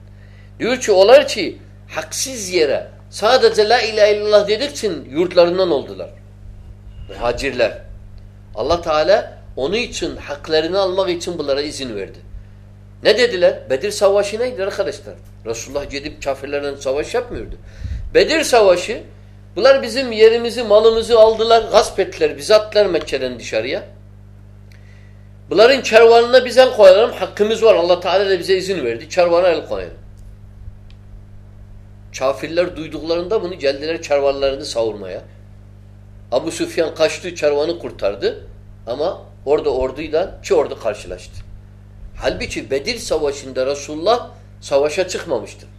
Diyor ki olar ki haksız yere sadece la ilahe illallah dedikçin yurtlarından oldular. Muhacirler. Allah Teala onun için haklarını almak için bunlara izin verdi. Ne dediler? Bedir Savaşı neydi arkadaşlar? Resulullah gidip kafirlerle savaş yapmıyordu. Bedir Savaşı bunlar bizim yerimizi, malımızı aldılar, gasp ettiler, bizi attılar Mekke'den dışarıya. Bunların kervanına bize koyalım. Hakkımız var. Allah Teala da bize izin verdi. Kervana el koyalım. Kafirler duyduklarında bunu geldiler kervanlarını savurmaya. Abu Süfyan kaçtı, kervanı kurtardı. Ama orada orduyla ki orada karşılaştı. Halbuki Bedir Savaşı'nda Resulullah savaşa çıkmamıştır.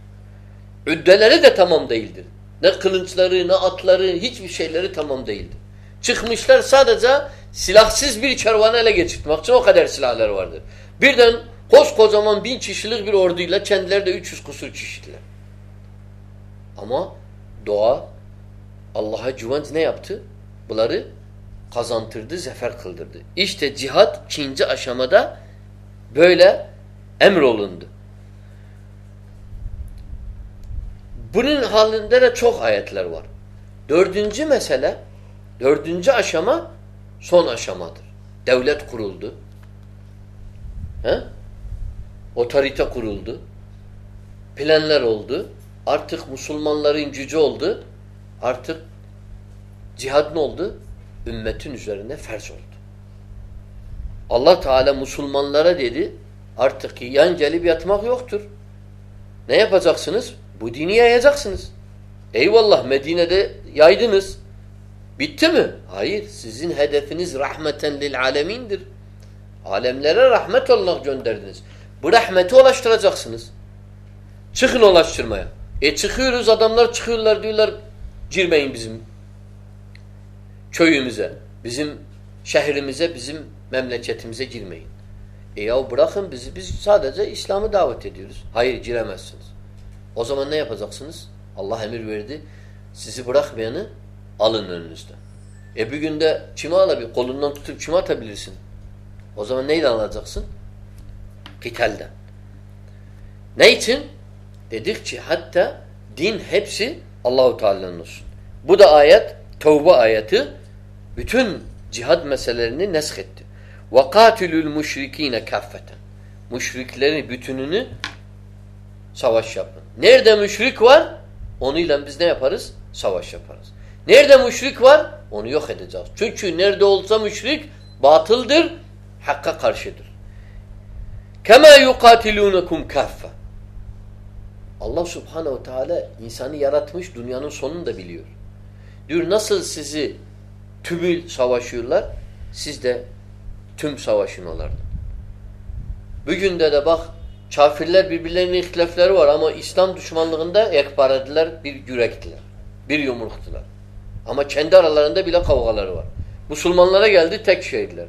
Üddeleri de tamam değildir. Ne kılınçları, ne atları, hiçbir şeyleri tamam değildir. Çıkmışlar sadece silahsız bir kervanı ele geçirtmek için o kadar silahları vardır. Birden koskocaman bin kişilik bir orduyla kendileri de 300 kusur kişiler. Ama doğa Allah'a güvenç ne yaptı? Bunları kazantırdı, zafer kıldırdı. İşte cihat ikinci aşamada böyle emrolundu. Bunun halinde de çok ayetler var. Dördüncü mesele, dördüncü aşama son aşamadır. Devlet kuruldu. He? Otorite kuruldu. Planlar oldu. Artık Müslümanların gücü oldu. Artık cihad ne oldu? Ümmetin üzerine ferz oldu. Allah Teala Müslümanlara dedi artık yan gelip yatmak yoktur. Ne yapacaksınız? Bu dini yayacaksınız. Eyvallah Medine'de yaydınız. Bitti mi? Hayır. Sizin hedefiniz rahmeten lil alemindir. Alemlere rahmet olarak gönderdiniz. Bu rahmeti ulaştıracaksınız. Çıkın ulaştırmaya. E çıkıyoruz adamlar çıkıyorlar diyorlar girmeyin bizim köyümüze, bizim şehrimize, bizim memleketimize girmeyin. E ya bırakın bizi biz sadece İslam'ı davet ediyoruz. Hayır giremezsiniz. O zaman ne yapacaksınız? Allah emir verdi. Sizi bırakmayanı Alın önünüzde. E bir günde çime alabilir. Kolundan tutup çime atabilirsin. O zaman neyle alacaksın? Kitelden. Ne için? Dedik ki hatta din hepsi Allahu Teala'nın olsun. Bu da ayet Tevbe ayeti bütün cihad meselelerini nesk etti. Ve katilul müşrikine kaffeten. Müşriklerin bütününü savaş yapın. Nerede müşrik var? Onunla biz ne yaparız? Savaş yaparız. Nerede müşrik var? Onu yok edeceğiz. Çünkü nerede olsa müşrik batıldır, hakka karşıdır. Kema yuqatilunukum kaffa. Allah Subhanahu Teala insanı yaratmış, dünyanın sonunu da biliyor. Diyor nasıl sizi tümül savaşıyorlar, siz de tüm savaşın onlarla. Bugün de de bak kafirler birbirlerinin ihtilafları var ama İslam düşmanlığında ekbarediler, bir yürektiler. Bir yumruktular. Ama kendi aralarında bile kavgaları var. Müslümanlara geldi tek şeydiler.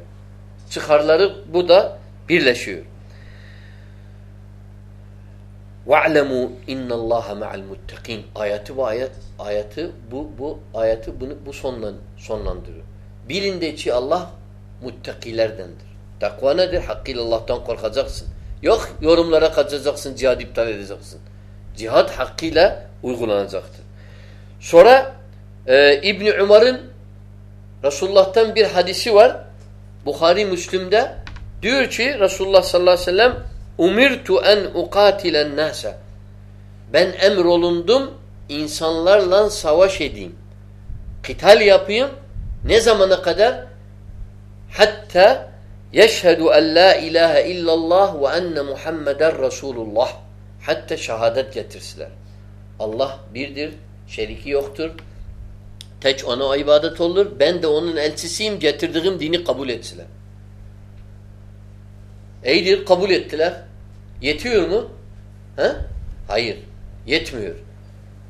Çıkarları bu da birleşiyor. وَعْلَمُوا اِنَّ اللّٰهَ مَعَ الْمُتَّقِينَ Ayeti bu ayet, ayeti bu, bu ayeti bunu bu sonlan, sonlandırıyor. Bilin de ki Allah muttakilerdendir. Takva nedir? Hakkıyla Allah'tan korkacaksın. Yok yorumlara kaçacaksın, cihad iptal edeceksin. Cihad hakkıyla uygulanacaktır. Sonra e, İbni Umar'ın Resulullah'tan bir hadisi var. Bukhari Müslim'de diyor ki Resulullah sallallahu aleyhi ve sellem umirtu en ukatilen nasa ben emrolundum insanlarla savaş edeyim. Kital yapayım. Ne zamana kadar? Hatta yeşhedü en la ilahe illallah ve enne Muhammeden Resulullah. Hatta şehadet getirsiler. Allah birdir, şeriki yoktur. Tek ona ibadet olur. Ben de onun elçisiyim, getirdiğim dini kabul etsiler. İyidir, kabul ettiler. Yetiyor mu? He? Hayır. Yetmiyor.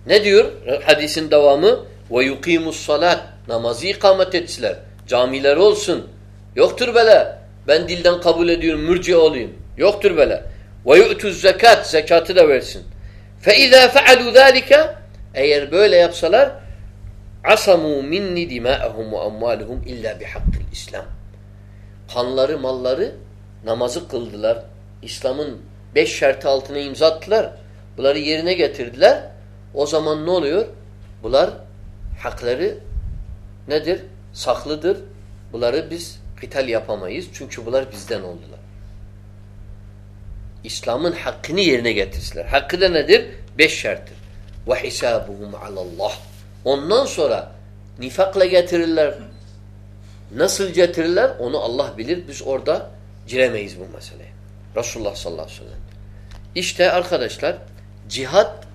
Ne diyor hadisin devamı? Ve yukimus salat. Namazı ikamet etsiler. Camiler olsun. Yoktur böyle. Ben dilden kabul ediyorum, mürci olayım. Yoktur böyle. Ve yu'tuz zekat. Zekatı da versin. Fe izâ fealû eğer böyle yapsalar asamu minni dimâ'ehum ve amwâluhum illa bihakkil İslam. Kanları, malları namazı kıldılar. İslam'ın beş şartı altına imza attılar. Bunları yerine getirdiler. O zaman ne oluyor? Bunlar hakları nedir? Saklıdır. Bunları biz kıtal yapamayız. Çünkü bunlar bizden oldular. İslam'ın hakkını yerine getirsinler. Hakkı da nedir? Beş şarttır. Ve hisabuhum alallah. Ondan sonra nifakla getirirler. Nasıl getirirler? Onu Allah bilir. Biz orada giremeyiz bu meseleye. Resulullah sallallahu aleyhi ve sellem. İşte arkadaşlar cihat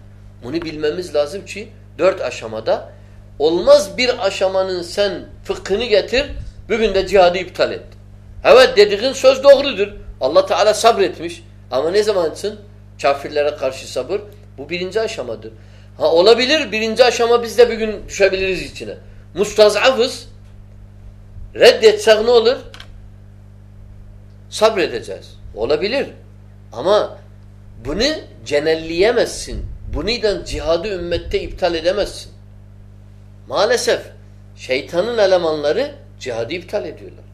bunu bilmemiz lazım ki dört aşamada olmaz bir aşamanın sen fıkhını getir bugün de cihadı iptal et. Evet dediğin söz doğrudur. Allah Teala sabretmiş. Ama ne zaman için? Kafirlere karşı sabır. Bu birinci aşamadır. Ha olabilir birinci aşama biz de bugün düşebiliriz içine. Mustazafız. Reddetsek ne olur? Sabredeceğiz. Olabilir. Ama bunu cenelleyemezsin. Buniden cihadı ümmette iptal edemezsin. Maalesef şeytanın elemanları cihadı iptal ediyorlar.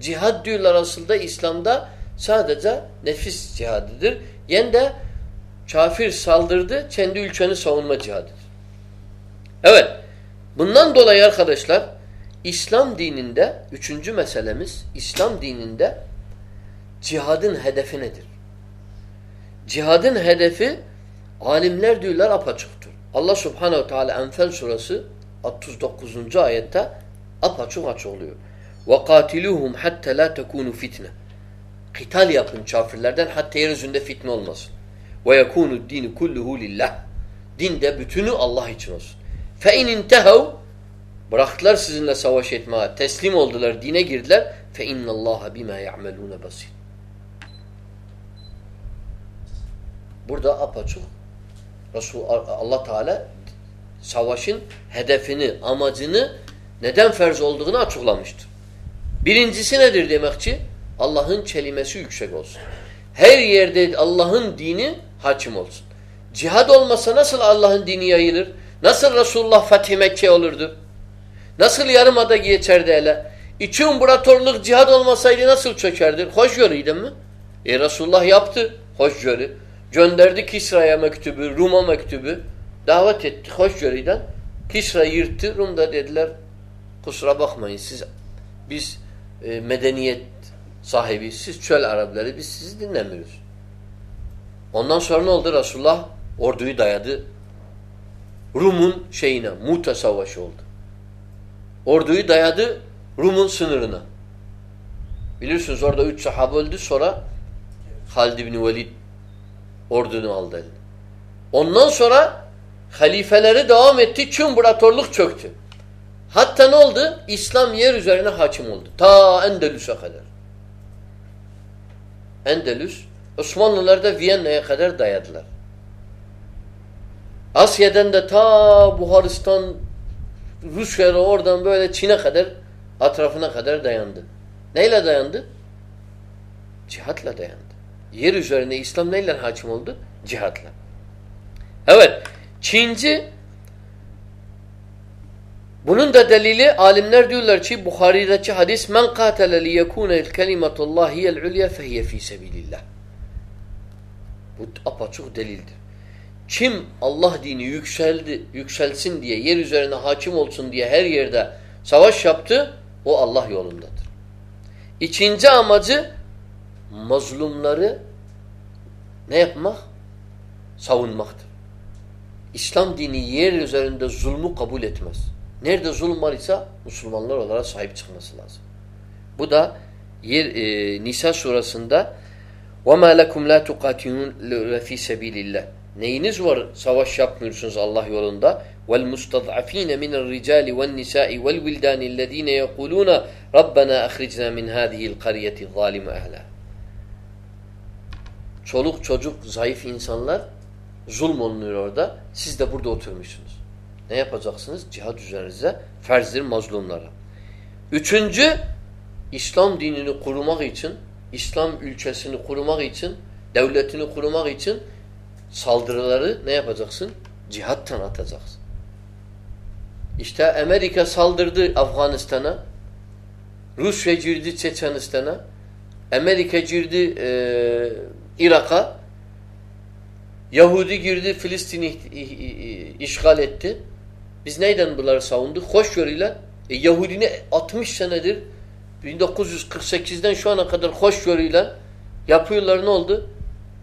Cihad diyorlar aslında İslam'da sadece nefis cihadıdır. Yen de kafir saldırdı, kendi ülkeni savunma cihadıdır. Evet, bundan dolayı arkadaşlar İslam dininde, üçüncü meselemiz, İslam dininde cihadın hedefi nedir? Cihadın hedefi alimler diyorlar apaçıktır. Allah subhanehu teala Enfal surası 39. ayette apaçık açıklıyor. وَقَاتِلُوهُمْ حَتَّى لَا تَكُونُ fitne. Kital yapın kafirlerden hatta yeryüzünde fitne olmasın. Ve yekûnu dini kulluhu lillah. Din de bütünü Allah için olsun. Fe in intehav bıraktılar sizinle savaş etmeye, teslim oldular, dine girdiler. Fe innallaha bima ya'melûne basir. Burada apaçık Resul Allah Teala savaşın hedefini, amacını neden ferz olduğunu açıklamıştır. Birincisi nedir demek ki? Allah'ın kelimesi yüksek olsun. Her yerde Allah'ın dini hakim olsun. Cihad olmasa nasıl Allah'ın dini yayılır? Nasıl Resulullah Fatih Mekke olurdu? Nasıl yarımada geçerdi hele? İki imparatorluk cihad olmasaydı nasıl çökerdi? Hoşgörüydü mi? E Resulullah yaptı hoşgörü. Gönderdi Kisra'ya mektubu, Rum'a mektubu. Davet etti hoşgörüden. Kisra yırttı. Rum'da dediler kusura bakmayın siz biz e, medeniyet sahibi, siz çöl Arapları, biz sizi dinlemiyoruz. Ondan sonra ne oldu? Resulullah orduyu dayadı. Rum'un şeyine, Muta Savaşı oldu. Orduyu dayadı Rum'un sınırına. Bilirsiniz orada üç sahabe öldü sonra Halid bin Velid ordunu aldı eline. Ondan sonra halifeleri devam etti. Tüm imparatorluk çöktü. Hatta ne oldu? İslam yer üzerine hakim oldu. Ta Endelüs'e kadar. Endelüs, Osmanlılar da Viyana'ya kadar dayadılar. Asya'dan da ta Buharistan, Rusya'ya oradan böyle Çin'e kadar etrafına kadar dayandı. Neyle dayandı? Cihatla dayandı. Yer üzerine İslam neyle hakim oldu? Cihatla. Evet. Çinci bunun da delili alimler diyorlar ki Bukhari'deki hadis men katale li yekune kelimetullah hiyel ulya fehiye fi sebilillah. Bu apaçuk delildir. Kim Allah dini yükseldi, yükselsin diye, yer üzerine hakim olsun diye her yerde savaş yaptı, o Allah yolundadır. İkinci amacı mazlumları ne yapmak? Savunmaktır. İslam dini yer üzerinde zulmü kabul etmez. Nerede zulüm var ise Müslümanlar olarak sahip çıkması lazım. Bu da yer, e, Nisa surasında وَمَا لَكُمْ لَا تُقَاتِلُونَ ف۪ي سَب۪يلِ اللّٰهِ Neyiniz var savaş yapmıyorsunuz Allah yolunda? وَالْمُسْتَضْعَف۪ينَ مِنَ الرِّجَالِ وَالنِّسَاءِ وَالْوِلْدَانِ الَّذ۪ينَ يَقُولُونَ رَبَّنَا اَخْرِجْنَا مِنْ هَذِهِ الْقَرْيَةِ الظَّالِمَ اَهْلَهِ Çoluk çocuk zayıf insanlar zulm olunuyor orada. Siz de burada oturmuşsunuz. Ne yapacaksınız? Cihad üzerinize ferzdir mazlumlara. Üçüncü, İslam dinini korumak için, İslam ülkesini korumak için, devletini korumak için saldırıları ne yapacaksın? Cihattan atacaksın. İşte Amerika saldırdı Afganistan'a, Rusya girdi Çeçenistan'a, Amerika girdi e, Irak'a, Yahudi girdi Filistin'i işgal etti. Biz neyden bunları savunduk? Hoşgörüyle. E, Yahudini 60 senedir 1948'den şu ana kadar hoşgörüyle yapıyorlar ne oldu?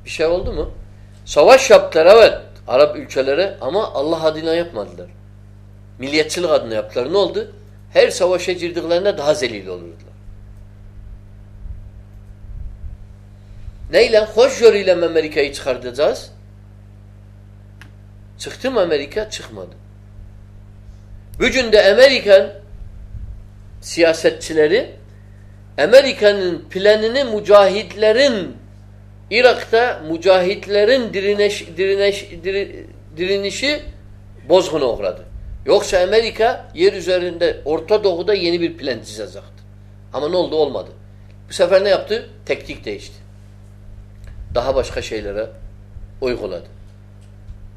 Bir şey oldu mu? Savaş yaptılar evet Arap ülkelere ama Allah adına yapmadılar. Milliyetçilik adına yaptılar. Ne oldu? Her savaşa girdiklerinde daha zelil olurdular. Neyle? Hoşgörüyle Amerika'yı çıkartacağız. Çıktı mı Amerika? Çıkmadı. Bugün de Amerikan siyasetçileri Amerika'nın planını mücahitlerin Irak'ta mücahitlerin dirineş, dirineş, direnişi bozguna uğradı. Yoksa Amerika yer üzerinde Orta Doğu'da yeni bir plan çizecekti. Ama ne oldu? Olmadı. Bu sefer ne yaptı? Teknik değişti. Daha başka şeylere uyguladı.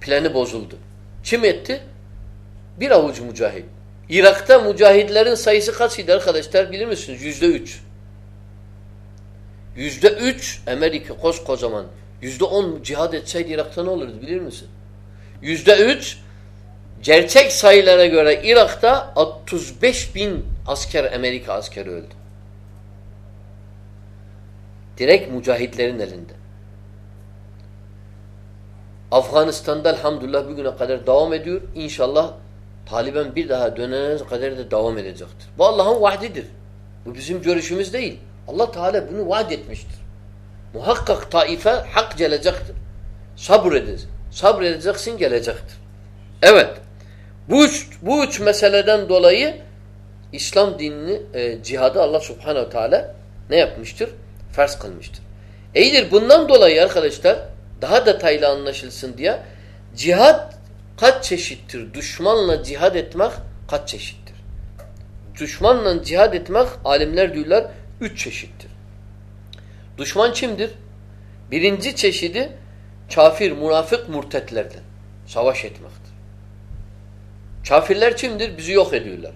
Planı bozuldu. Kim etti? Bir avuç mücahit. Irak'ta mücahitlerin sayısı kaçıydı arkadaşlar bilir misiniz? Yüzde üç. Yüzde üç Amerika koskocaman. Yüzde on cihad etseydi Irak'ta ne olurdu bilir misin? Yüzde üç gerçek sayılara göre Irak'ta 35 bin asker Amerika askeri öldü. Direkt mücahitlerin elinde. Afganistan'da elhamdülillah bugüne kadar devam ediyor. İnşallah Taliban bir daha dönene kadar da devam edecektir. Bu Allah'ın vahdidir. Bu bizim görüşümüz değil. Allah Teala bunu vaat etmiştir. Muhakkak taife hak gelecektir. Sabredeceksin. Sabredeceksin gelecektir. Evet. Bu üç, bu üç meseleden dolayı İslam dinini, e, cihadı Allah subhanehu teala ne yapmıştır? Farz kılmıştır. İyidir bundan dolayı arkadaşlar daha detaylı anlaşılsın diye cihat kaç çeşittir? Düşmanla cihad etmek kaç çeşittir? Düşmanla cihad etmek alimler diyorlar üç çeşittir. Düşman kimdir? Birinci çeşidi kafir, münafık, murtetlerden savaş etmektir. Kafirler kimdir? Bizi yok ediyorlar.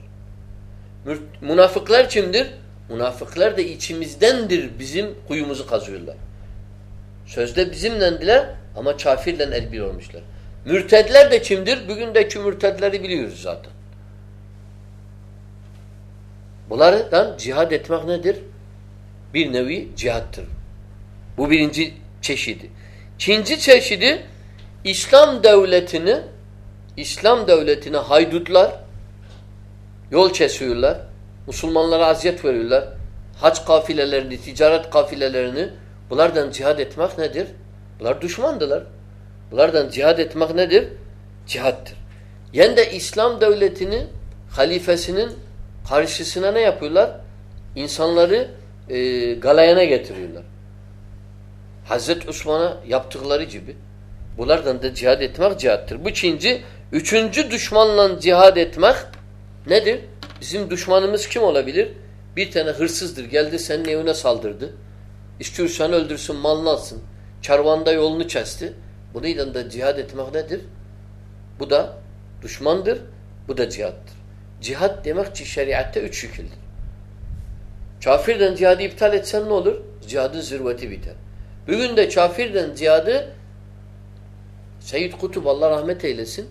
Münafıklar kimdir? Münafıklar da içimizdendir bizim kuyumuzu kazıyorlar. Sözde bizimlendiler ama kafirle elbir olmuşlar. Mürtedler de kimdir? Bugündeki mürtedleri biliyoruz zaten. Bunlardan cihad etmek nedir? Bir nevi cihattır. Bu birinci çeşidi. İkinci çeşidi İslam devletini İslam devletine haydutlar yol kesiyorlar. Müslümanlara aziyet veriyorlar. Hac kafilelerini, ticaret kafilelerini bunlardan cihad etmek nedir? Bunlar düşmandılar. Bunlardan cihad etmek nedir? Cihattır. Yani de İslam devletini halifesinin karşısına ne yapıyorlar? İnsanları e, galayana getiriyorlar. Hazreti Osman'a yaptıkları gibi. Bunlardan da cihad etmek cihattır. Bu ikinci. Üçüncü düşmanla cihad etmek nedir? Bizim düşmanımız kim olabilir? Bir tane hırsızdır. Geldi senin evine saldırdı. İstiyorsan öldürsün, malını alsın. Çarvanda yolunu kesti. Bununla da cihad etmek nedir? Bu da düşmandır. Bu da cihattır. Cihad demek ki şeriatte üç şekildir. Kafirden cihadı iptal etsen ne olur? Cihadın zirveti biter. Bugün de kafirden cihadı Seyyid Kutub Allah rahmet eylesin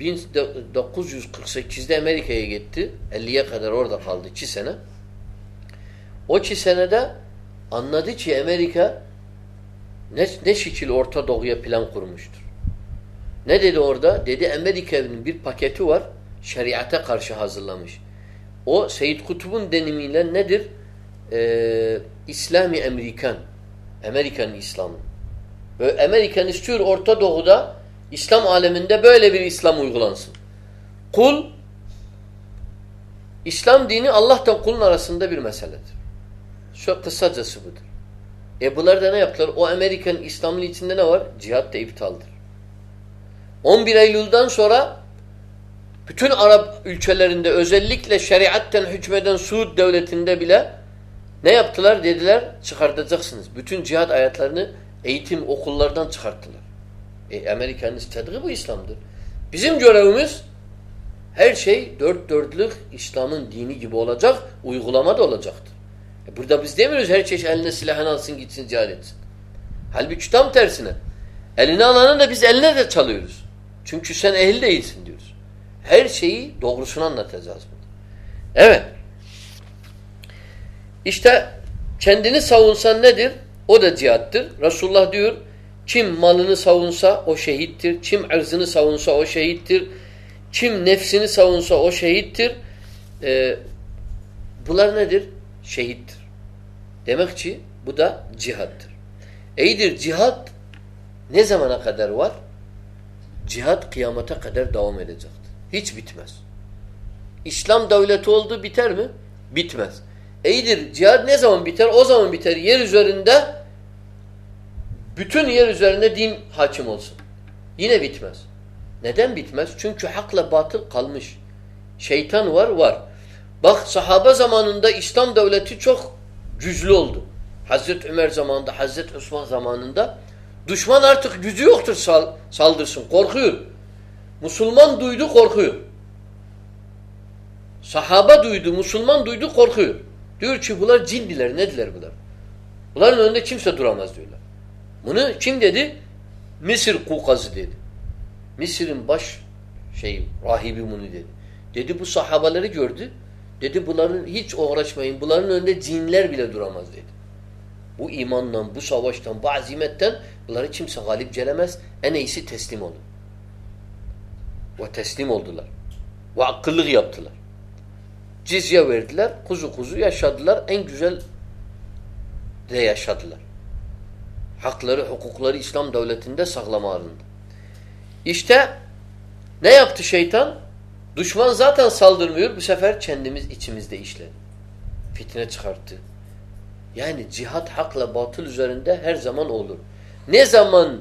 1948'de Amerika'ya gitti. 50'ye kadar orada kaldı. 2 sene. O 2 senede anladı ki Amerika ne, ne şekil Orta Doğu'ya plan kurmuştur. Ne dedi orada? Dedi Amerika'nın bir paketi var. Şeriate karşı hazırlamış. O Seyyid Kutub'un denimiyle nedir? Ee, İslami Amerikan. Amerikan İslamı. Ve Amerikan istiyor Orta Doğu'da İslam aleminde böyle bir İslam uygulansın. Kul İslam dini Allah'tan kulun arasında bir meseledir. Çok kısacası budur. E bunlar da ne yaptılar? O Amerikan İslam'ın içinde ne var? Cihat da iptaldir. 11 Eylül'den sonra bütün Arap ülkelerinde özellikle şeriatten hükmeden Suud devletinde bile ne yaptılar? Dediler çıkartacaksınız. Bütün cihat ayetlerini eğitim okullardan çıkarttılar. E, Amerika'nın istediği bu İslam'dır. Bizim görevimiz her şey dört dörtlük İslam'ın dini gibi olacak, uygulama da olacaktır. E burada biz demiyoruz her çeşit eline silahını alsın gitsin cihad etsin. Halbuki tam tersine. Eline alanı da biz eline de çalıyoruz. Çünkü sen ehil değilsin diyoruz. Her şeyi doğrusunu anlatacağız. Evet. İşte kendini savunsan nedir? O da cihattır. Resulullah diyor kim malını savunsa o şehittir. Kim erzini savunsa o şehittir. Kim nefsini savunsa o şehittir. Ee, bunlar nedir? Şehittir. Demek ki bu da cihattır. İyidir cihat ne zamana kadar var? Cihat kıyamata kadar devam edecektir. Hiç bitmez. İslam devleti oldu biter mi? Bitmez. İyidir cihat ne zaman biter? O zaman biter. Yer üzerinde bütün yer üzerinde din hakim olsun. Yine bitmez. Neden bitmez? Çünkü hakla batıl kalmış. Şeytan var, var. Bak sahabe zamanında İslam devleti çok güçlü oldu. Hazreti Ömer zamanında, Hazreti Osman zamanında düşman artık gücü yoktur sal saldırsın. Korkuyor. Müslüman duydu korkuyor. Sahaba duydu, Müslüman duydu korkuyor. Diyor ki bunlar cindiler, nediler bunlar? Bunların önünde kimse duramaz diyorlar. Bunu kim dedi? Mısır kukazı dedi. Mısır'ın baş şey rahibi bunu dedi. Dedi bu sahabaları gördü. Dedi bunların hiç uğraşmayın. Bunların önünde cinler bile duramaz dedi. Bu imandan, bu savaştan, bu azimetten bunları kimse galip gelemez. En iyisi teslim olun. Ve teslim oldular. Ve akıllık yaptılar. Cizye verdiler. Kuzu kuzu yaşadılar. En güzel de yaşadılar. Hakları, hukukları İslam devletinde saklama alındı. İşte ne yaptı şeytan? Düşman zaten saldırmıyor. Bu sefer kendimiz içimizde işledi. Fitne çıkarttı. Yani cihat hakla batıl üzerinde her zaman olur. Ne zaman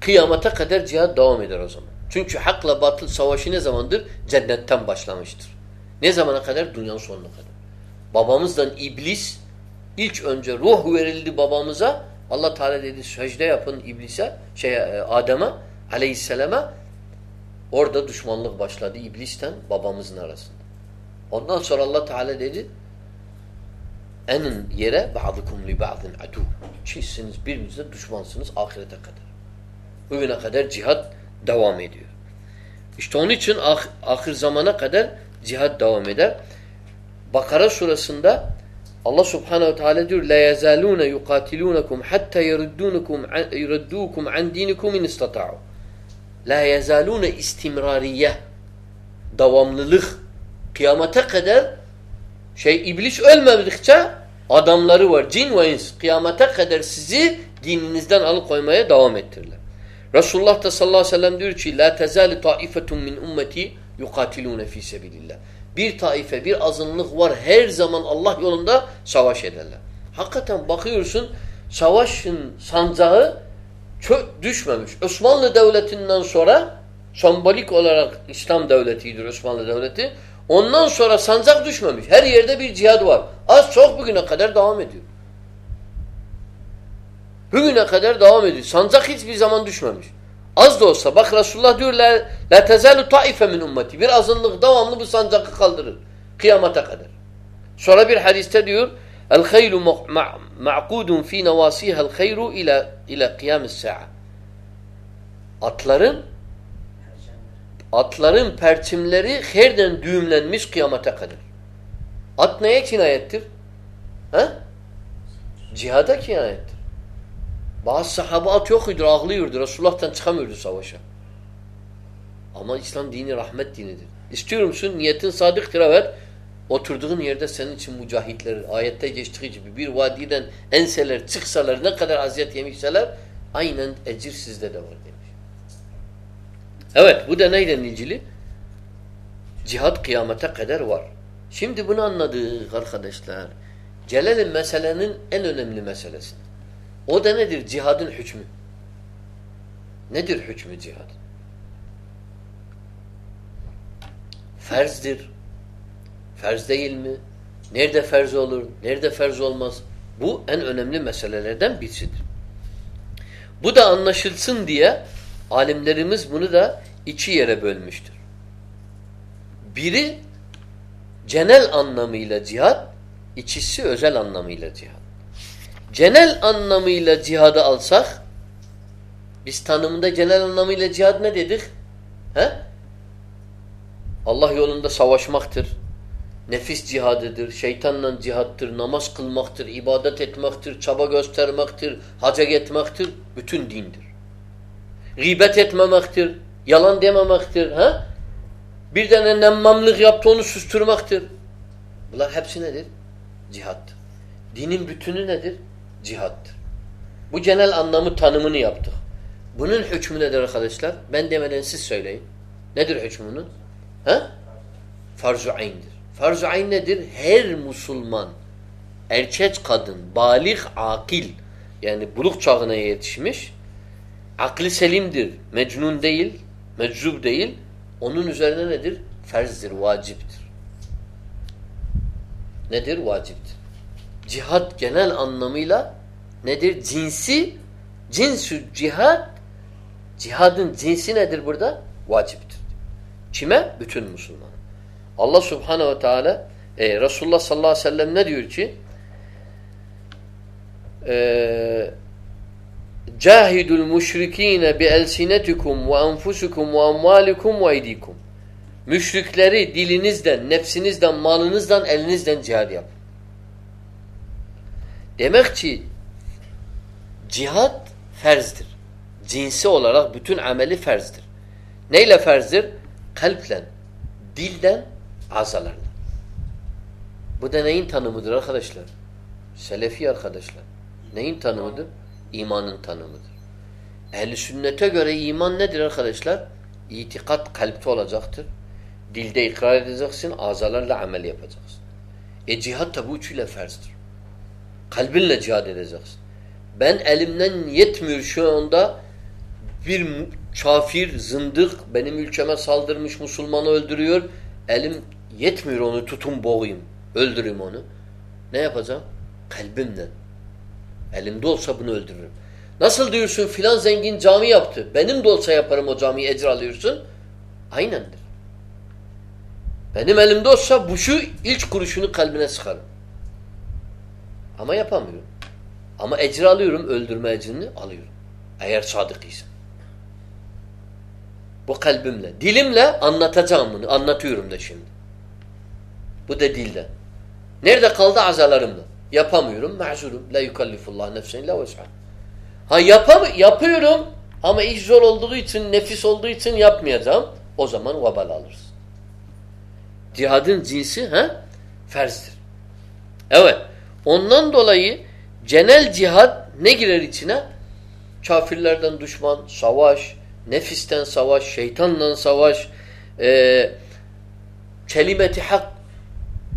kıyamata kadar cihad devam eder o zaman. Çünkü hakla batıl savaşı ne zamandır? Cennetten başlamıştır. Ne zamana kadar? Dünyanın sonuna kadar. Babamızdan iblis ilk önce ruh verildi babamıza. Allah Teala dedi secde yapın iblise, şey e, Adem'e aleyhisselama. Orada düşmanlık başladı iblisten babamızın arasında. Ondan sonra Allah Teala dedi enin yere ba'dukum li ba'din adu. Sizsiniz birbirinize düşmansınız ahirete kadar. Bugüne kadar cihat devam ediyor. İşte onun için ah, ahir zamana kadar cihat devam eder. Bakara surasında Allah Subhanahu ve Teala diyor la yazalun yuqatilunukum hatta yurdunukum yurdukum an dinikum in istata'u. La yazalun istimrariye devamlılık kıyamete kadar şey iblis ölmedikçe adamları var cin ve ins kıyamete kadar sizi dininizden alıkoymaya devam ettirirler. Resulullah da sallallahu aleyhi ve sellem diyor ki la tezali taifetun min ummeti yukatilune fi sebilillah. Bir taife, bir azınlık var her zaman Allah yolunda savaş ederler. Hakikaten bakıyorsun savaşın sancağı çok düşmemiş. Osmanlı Devleti'nden sonra sembolik olarak İslam devletidir Osmanlı Devleti. Ondan sonra sancak düşmemiş. Her yerde bir cihad var. Az çok bugüne kadar devam ediyor. Bugüne kadar devam ediyor. Sancak hiçbir zaman düşmemiş. Az da olsa bak Resulullah diyor la, tezalu taife min ümmeti. Bir azınlık devamlı bu sancakı kaldırır. Kıyamata kadar. Sonra bir hadiste diyor el hayru ma'kudun fi nevasiha el hayru ila ila kıyamis sa'a. Atların atların perçimleri herden düğümlenmiş kıyamata kadar. At neye kinayettir? He? Cihada kinayettir. Bazı sahabe at yokuydu, ağlıyordu. Resulullah'tan çıkamıyordu savaşa. Ama İslam dini rahmet dinidir. İstiyor musun? Niyetin sadıktır evet. Oturduğun yerde senin için mücahitler, ayette geçtiği gibi bir vadiden enseler, çıksalar, ne kadar aziyet yemişseler aynen ecir sizde de var demiş. Evet bu da neyden ilgili? Cihad kıyamete kadar var. Şimdi bunu anladık arkadaşlar. Gelelim meselenin en önemli meselesine. O da nedir? Cihadın hükmü. Nedir hükmü cihad? Ferzdir. Ferz değil mi? Nerede ferz olur? Nerede ferz olmaz? Bu en önemli meselelerden birisidir. Bu da anlaşılsın diye alimlerimiz bunu da iki yere bölmüştür. Biri genel anlamıyla cihad, ikisi özel anlamıyla cihad. Genel anlamıyla cihadı alsak, biz tanımında genel anlamıyla cihad ne dedik? He? Allah yolunda savaşmaktır. Nefis cihadıdır, şeytanla cihattır, namaz kılmaktır, ibadet etmektir, çaba göstermektir, haca gitmektir. Bütün dindir. Gıybet etmemektir, yalan dememektir. Ha? Bir tane nemmamlık yaptı onu susturmaktır. Bunlar hepsi nedir? Cihattır. Dinin bütünü nedir? Cihattır. Bu genel anlamı tanımını yaptık. Bunun hükmü nedir arkadaşlar? Ben demeden siz söyleyin. Nedir hükmünün? Ha? Farz-ı ayn'dir. Farz-ı ayn nedir? Her Müslüman, erkek kadın, balik, akil yani buluk çağına yetişmiş, akli selimdir, mecnun değil, meczub değil, onun üzerine nedir? Ferzdir, vaciptir. Nedir? Vaciptir. Cihad genel anlamıyla nedir? Cinsi, cinsü cihad, cihadın cinsi nedir burada? Vaciptir. Kime? Bütün Müslüman. Allah Subhanahu ve Teala e, Resulullah sallallahu aleyhi ve sellem ne diyor ki? Eee Cahidul müşrikine bi elsinetikum ve enfusukum ve amwalikum ve eydikum. Müşrikleri dilinizden, nefsinizden, malınızdan, elinizden cihad yap. Demek ki cihad ferzdir. Cinsi olarak bütün ameli ferzdir. Neyle ferzdir? Kalple, dilden, azalarla. Bu da neyin tanımıdır arkadaşlar? Selefi arkadaşlar. Neyin tanımıdır? imanın tanımıdır. Ehli sünnete göre iman nedir arkadaşlar? İtikat kalpte olacaktır. Dilde ikrar edeceksin, azalarla amel yapacaksın. E cihat da bu ferzdir. Kalbinle cihad edeceksin. Ben elimden yetmiyor şu anda bir kafir, zındık benim ülkeme saldırmış, Müslümanı öldürüyor. Elim yetmiyor onu tutun boğayım. Öldüreyim onu. Ne yapacağım? Kalbimle. Elimde olsa bunu öldürürüm. Nasıl diyorsun filan zengin cami yaptı. Benim de olsa yaparım o camiyi ecir alıyorsun. Aynendir. Benim elimde olsa bu şu ilk kuruşunu kalbine sıkarım. Ama yapamıyorum. Ama ecir alıyorum, öldürme ecrini alıyorum. Eğer sadık ise. Bu kalbimle. Dilimle anlatacağım bunu. Anlatıyorum da şimdi. Bu da dilde. Nerede kaldı azalarımla? Yapamıyorum. Ma'zurum. La yukallifullah nefsen illa ves'ah. Ha yapam yapıyorum ama iş zor olduğu için, nefis olduğu için yapmayacağım. O zaman vebal alırız. Cihadın cinsi he? ferzdir. Evet. Ondan dolayı genel cihad ne girer içine? Kafirlerden düşman, savaş, nefisten savaş, şeytanla savaş, e, kelimeti hak,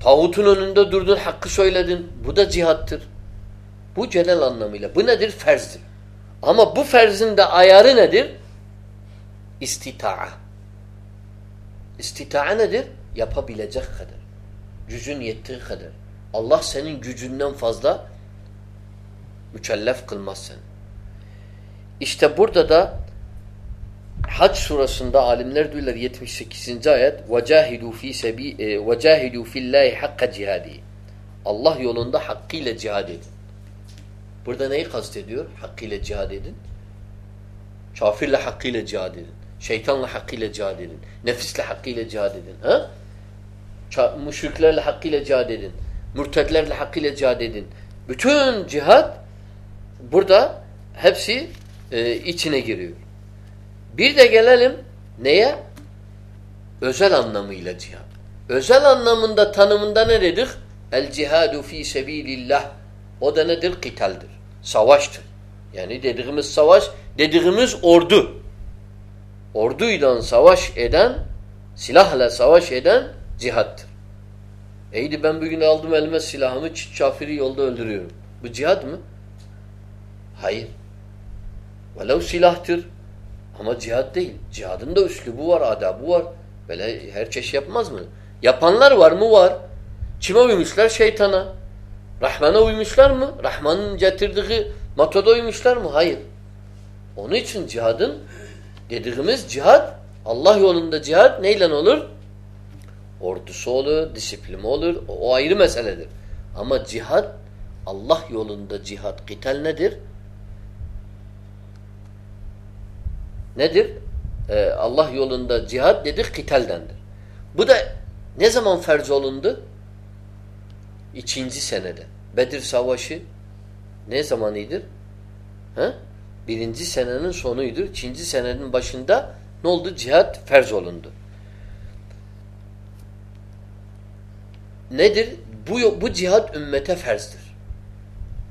tağutun önünde durdun, hakkı söyledin. Bu da cihattır. Bu genel anlamıyla. Bu nedir? Ferzdir. Ama bu ferzin de ayarı nedir? İstita'a. İstita'a nedir? Yapabilecek kadar. Gücün yettiği kadar. Allah senin gücünden fazla mükellef kılmaz seni. İşte burada da Hac surasında alimler diyorlar 78. ayet وَجَاهِدُوا فِي سَب۪ي وَجَاهِدُوا فِي اللّٰهِ حَقَّ cihadi. Allah yolunda hakkıyla cihad edin. Burada neyi kastediyor? Hakkıyla cihad edin. Kafirle hakkıyla cihad edin. Şeytanla hakkıyla cihad edin. Nefisle hakkıyla cihad edin. Ha? Müşriklerle hakkıyla cihad edin. Mürtedlerle hakkıyla cihad edin. Bütün cihad burada hepsi e, içine giriyor. Bir de gelelim neye? Özel anlamıyla cihad. Özel anlamında tanımında ne dedik? El cihadu fi sebilillah. O da nedir? Kitaldir. Savaştır. Yani dediğimiz savaş, dediğimiz ordu. Orduyla savaş eden, silahla savaş eden cihattır. Eydi ben bugün aldım elime silahımı, kafiri yolda öldürüyorum. Bu cihad mı? Hayır. Velev silahtır. Ama cihad değil. Cihadın da üslubu var, adabı var. Böyle her çeşit yapmaz mı? Yapanlar var mı? Var. Kime uymuşlar? Şeytana. Rahman'a uymuşlar mı? Rahman'ın getirdiği metoda uymuşlar mı? Hayır. Onun için cihadın dediğimiz cihad Allah yolunda cihad neyle olur? Ordusu olur, disiplini olur. O, o ayrı meseledir. Ama cihad Allah yolunda cihad, kital nedir? Nedir? Ee, Allah yolunda cihad dedik kitaldendir. Bu da ne zaman ferz olundu? İkinci senede. Bedir Savaşı ne zamanıdır? He? Birinci senenin sonuydu. İkinci senenin başında ne oldu? Cihad ferz olundu. Nedir? Bu, bu cihad ümmete ferzdir.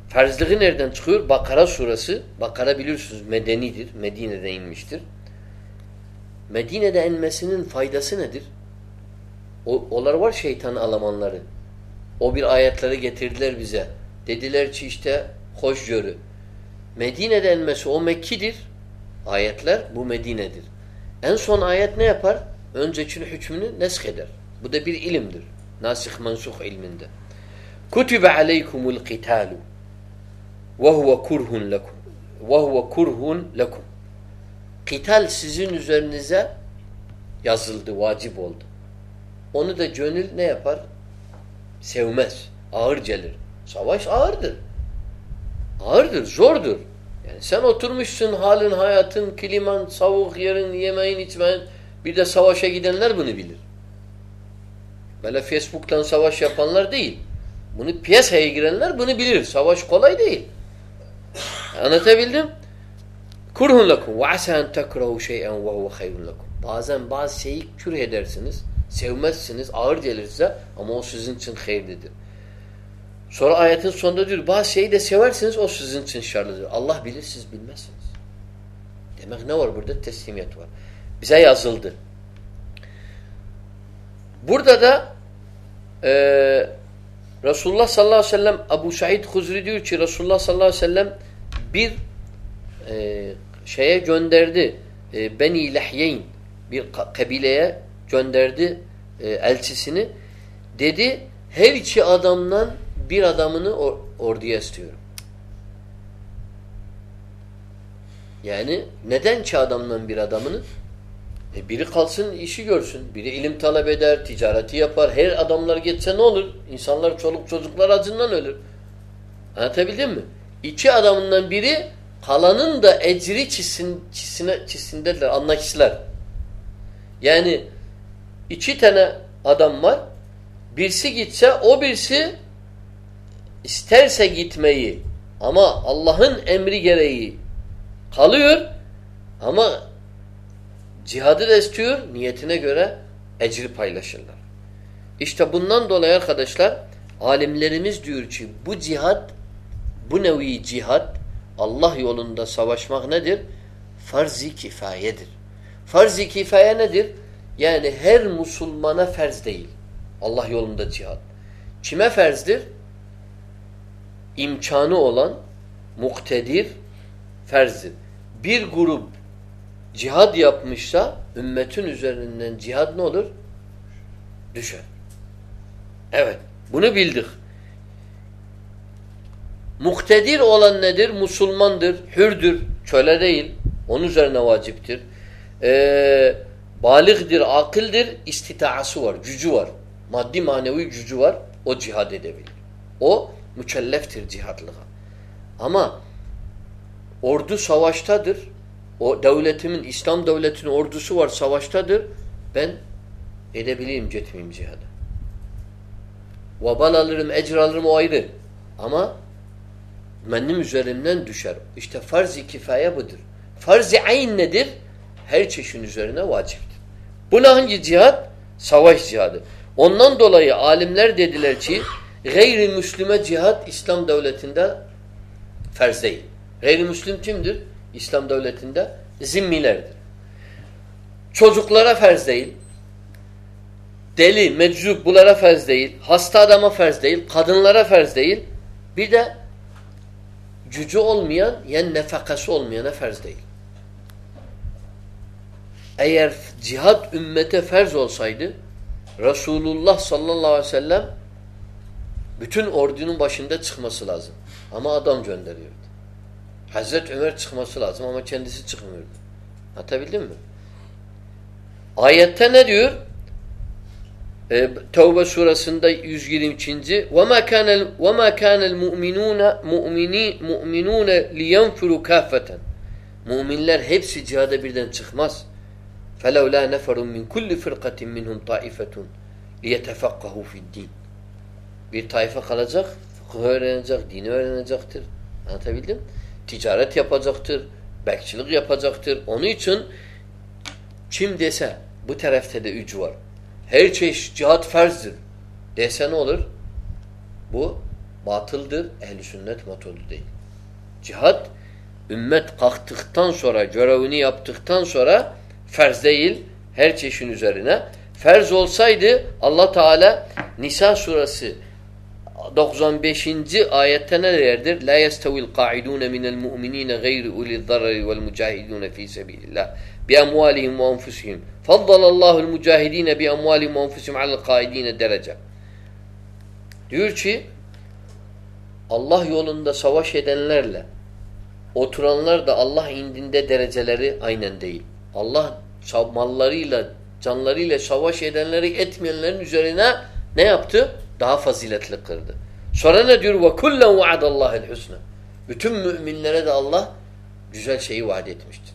Ferzliği nereden çıkıyor? Bakara surası. Bakara biliyorsunuz medenidir. Medine'de inmiştir. Medine'de inmesinin faydası nedir? O, onlar var şeytan alamanları. O bir ayetleri getirdiler bize. Dediler ki işte hoş görü. Medine'de inmesi o Mekki'dir. Ayetler bu Medine'dir. En son ayet ne yapar? Öncekinin hükmünü nesk eder. Bu da bir ilimdir. Nasih mensuh ilminde. Kutibe aleykumul qitalu ve huve kurhun lekum. Ve huve kurhun lekum. Kital sizin üzerinize yazıldı, vacip oldu. Onu da gönül ne yapar? Sevmez. Ağır gelir. Savaş ağırdır. Ağırdır, zordur. Yani sen oturmuşsun halin, hayatın, kliman, savuk yerin, yemeğin, içmeyin. Bir de savaşa gidenler bunu bilir. Böyle Facebook'tan savaş yapanlar değil. Bunu piyasaya girenler bunu bilir. Savaş kolay değil. Anlatabildim? Kurhun lekum ve asa en tekrahu şey'en ve huve hayrun lekum. Bazen bazı şeyi kürh edersiniz, sevmezsiniz, ağır gelirse ama o sizin için hayırlıdır. Sonra ayetin sonunda diyor bazı şeyi de seversiniz o sizin için şerlidir. Allah bilir siz bilmezsiniz. Demek ne var burada? Teslimiyet var. Bize yazıldı. Burada da e, Resulullah sallallahu aleyhi ve sellem Abu Said Huzri diyor ki Resulullah sallallahu aleyhi ve sellem bir e, şeye gönderdi. E, Beni Lehyeyn bir kabileye gönderdi e, elçisini. Dedi her iki adamdan bir adamını or orduya istiyorum. Yani neden ki adamdan bir adamını? E biri kalsın işi görsün. Biri ilim talep eder, ticareti yapar. Her adamlar geçse ne olur? İnsanlar çoluk çocuklar acından ölür. Anlatabildim mi? İki adamından biri kalanın da ecri çizsin, çizsine, çizsindeler, anlaştılar. Yani iki tane adam var. Birisi gitse o birisi isterse gitmeyi ama Allah'ın emri gereği kalıyor ama cihadı da istiyor niyetine göre ecri paylaşırlar. İşte bundan dolayı arkadaşlar alimlerimiz diyor ki bu cihat bu nevi cihat Allah yolunda savaşmak nedir? Farz-ı kifayedir. Farz-ı kifaye nedir? Yani her Müslümana ferz değil. Allah yolunda cihat. Kime ferzdir? İmkanı olan, muktedir, ferzdir. Bir grup cihad yapmışsa ümmetin üzerinden cihad ne olur? Düşer. Evet. Bunu bildik. Muktedir olan nedir? Musulmandır, hürdür, köle değil. Onun üzerine vaciptir. Ee, baligdir, akıldır, istitaası var, gücü var. Maddi manevi gücü var. O cihad edebilir. O mükelleftir cihadlığa. Ama ordu savaştadır. O devletimin, İslam devletinin ordusu var, savaştadır. Ben edebileyim, gitmeyeyim cihada. Vabal alırım, ecr alırım o ayrı. Ama benim üzerimden düşer. İşte farz-ı kifaye budur. Farz-ı ayn nedir? Her çeşin üzerine vaciptir. Bu hangi cihat? Savaş cihadı. Ondan dolayı alimler dediler ki gayrimüslime cihat İslam devletinde farz değil. Gayrimüslim kimdir? İslam devletinde zimmilerdir. Çocuklara farz değil. Deli, meczup bunlara farz değil. Hasta adama farz değil. Kadınlara farz değil. Bir de gücü olmayan yani nefakası olmayana farz değil. Eğer cihat ümmete farz olsaydı Resulullah sallallahu aleyhi ve sellem bütün ordunun başında çıkması lazım. Ama adam gönderiyordu. Hazreti Ömer çıkması lazım ama kendisi çıkmıyordu. Anlatabildim mi? Ayette ne diyor? Ee, Tevbe surasında 122. وَمَا كَانَ وَمَا كَانَ الْمُؤْمِنُونَ مُؤْمِنُونَ لِيَنْفِرُوا كَافَّةً Müminler hepsi cihada birden çıkmaz. فَلَوْلَا نَفَرٌ مِنْ كُلِّ فِرْقَةٍ مِنْهُمْ طَائِفَةٌ لِيَتَفَقَّهُ فِي الدِّينِ Bir taife kalacak, fıkıh öğrenecek, dini öğrenecektir. Anlatabildim? Ticaret yapacaktır, bekçilik yapacaktır. Onun için kim dese bu tarafta da ücü var. Her çeşit cihat ferzdir. Dese ne olur? Bu batıldır, ehli sünnet metodu değil. Cihat ümmet kalktıktan sonra, görevini yaptıktan sonra Ferz değil. Her çeşin üzerine. Ferz olsaydı Allah Teala Nisa suresi 95. ayette ne derdir? La yestevil qa'idun minel mu'minin gayri ulil zarari vel mucahidun fi sabilillah bi amwalihim ve enfusihim. Faddalallahu mucahidin bi amwalihim ve enfusihim alel qaidin derece. Diyor ki Allah yolunda savaş edenlerle oturanlar da Allah indinde dereceleri aynen değil. Allah mallarıyla, canlarıyla savaş edenleri etmeyenlerin üzerine ne yaptı? Daha faziletli kırdı. Sonra ne diyor? وَكُلَّنْ وَعَدَ اللّٰهِ الْحُسْنَ Bütün müminlere de Allah güzel şeyi vaat etmiştir.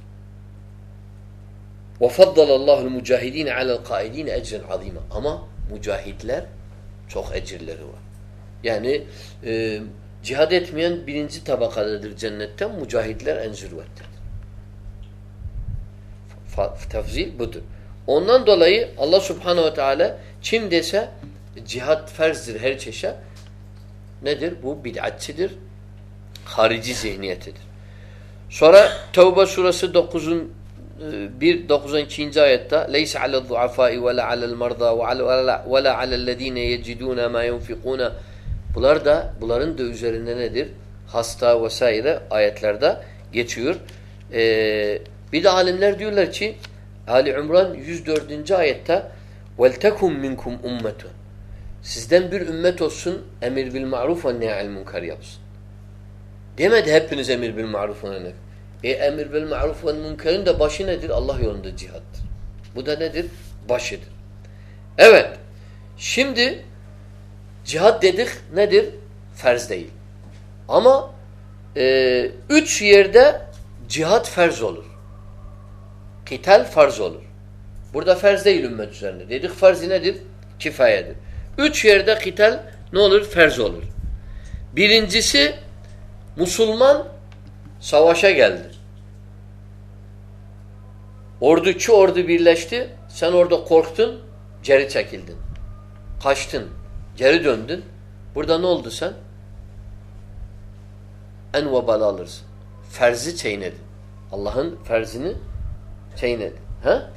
وَفَضَّلَ اللّٰهُ الْمُجَاهِد۪ينَ عَلَى الْقَائِد۪ينَ اَجْرًا عَظ۪يمًا Ama mücahitler çok ecirleri var. Yani e, cihad etmeyen birinci tabakadadır cennetten, mücahitler en zürvettir. Tefzil budur. Ondan dolayı Allah subhanehu ve teala kim dese cihat ferzdir her çeşe. Nedir? Bu bid'atçidir. Harici zihniyetidir. Sonra Tevbe suresi 9'un 1 9 2. ayette "Leysa alel duafai ve la alel marda ve la alellezine yeciduna ma yunfikuna" Bunlar da bunların da üzerinde nedir? Hasta vesaire ayetlerde geçiyor. Ee, bir de alimler diyorlar ki Ali İmran 104. ayette "Veltekum minkum ummetun" Sizden bir ümmet olsun emir bil maruf ve nehy'il munkar yapsın. Demedi hepiniz emir bil maruf ve nehy. E emir bil maruf ve münkerin de başı nedir? Allah yolunda cihattır. Bu da nedir? Başıdır. Evet. Şimdi cihad dedik nedir? Ferz değil. Ama e, üç yerde cihad ferz olur. Kital farz olur. Burada ferz değil ümmet üzerinde. Dedik farz nedir? Kifayedir. Üç yerde kital ne olur? Ferz olur. Birincisi Müslüman savaşa geldi. Ordu ordu birleşti. Sen orada korktun, geri çekildin. Kaçtın, geri döndün. Burada ne oldu sen? En vebalı alırsın. Ferzi çiğnedin. Allah'ın ferzini çiğnedin. Ha?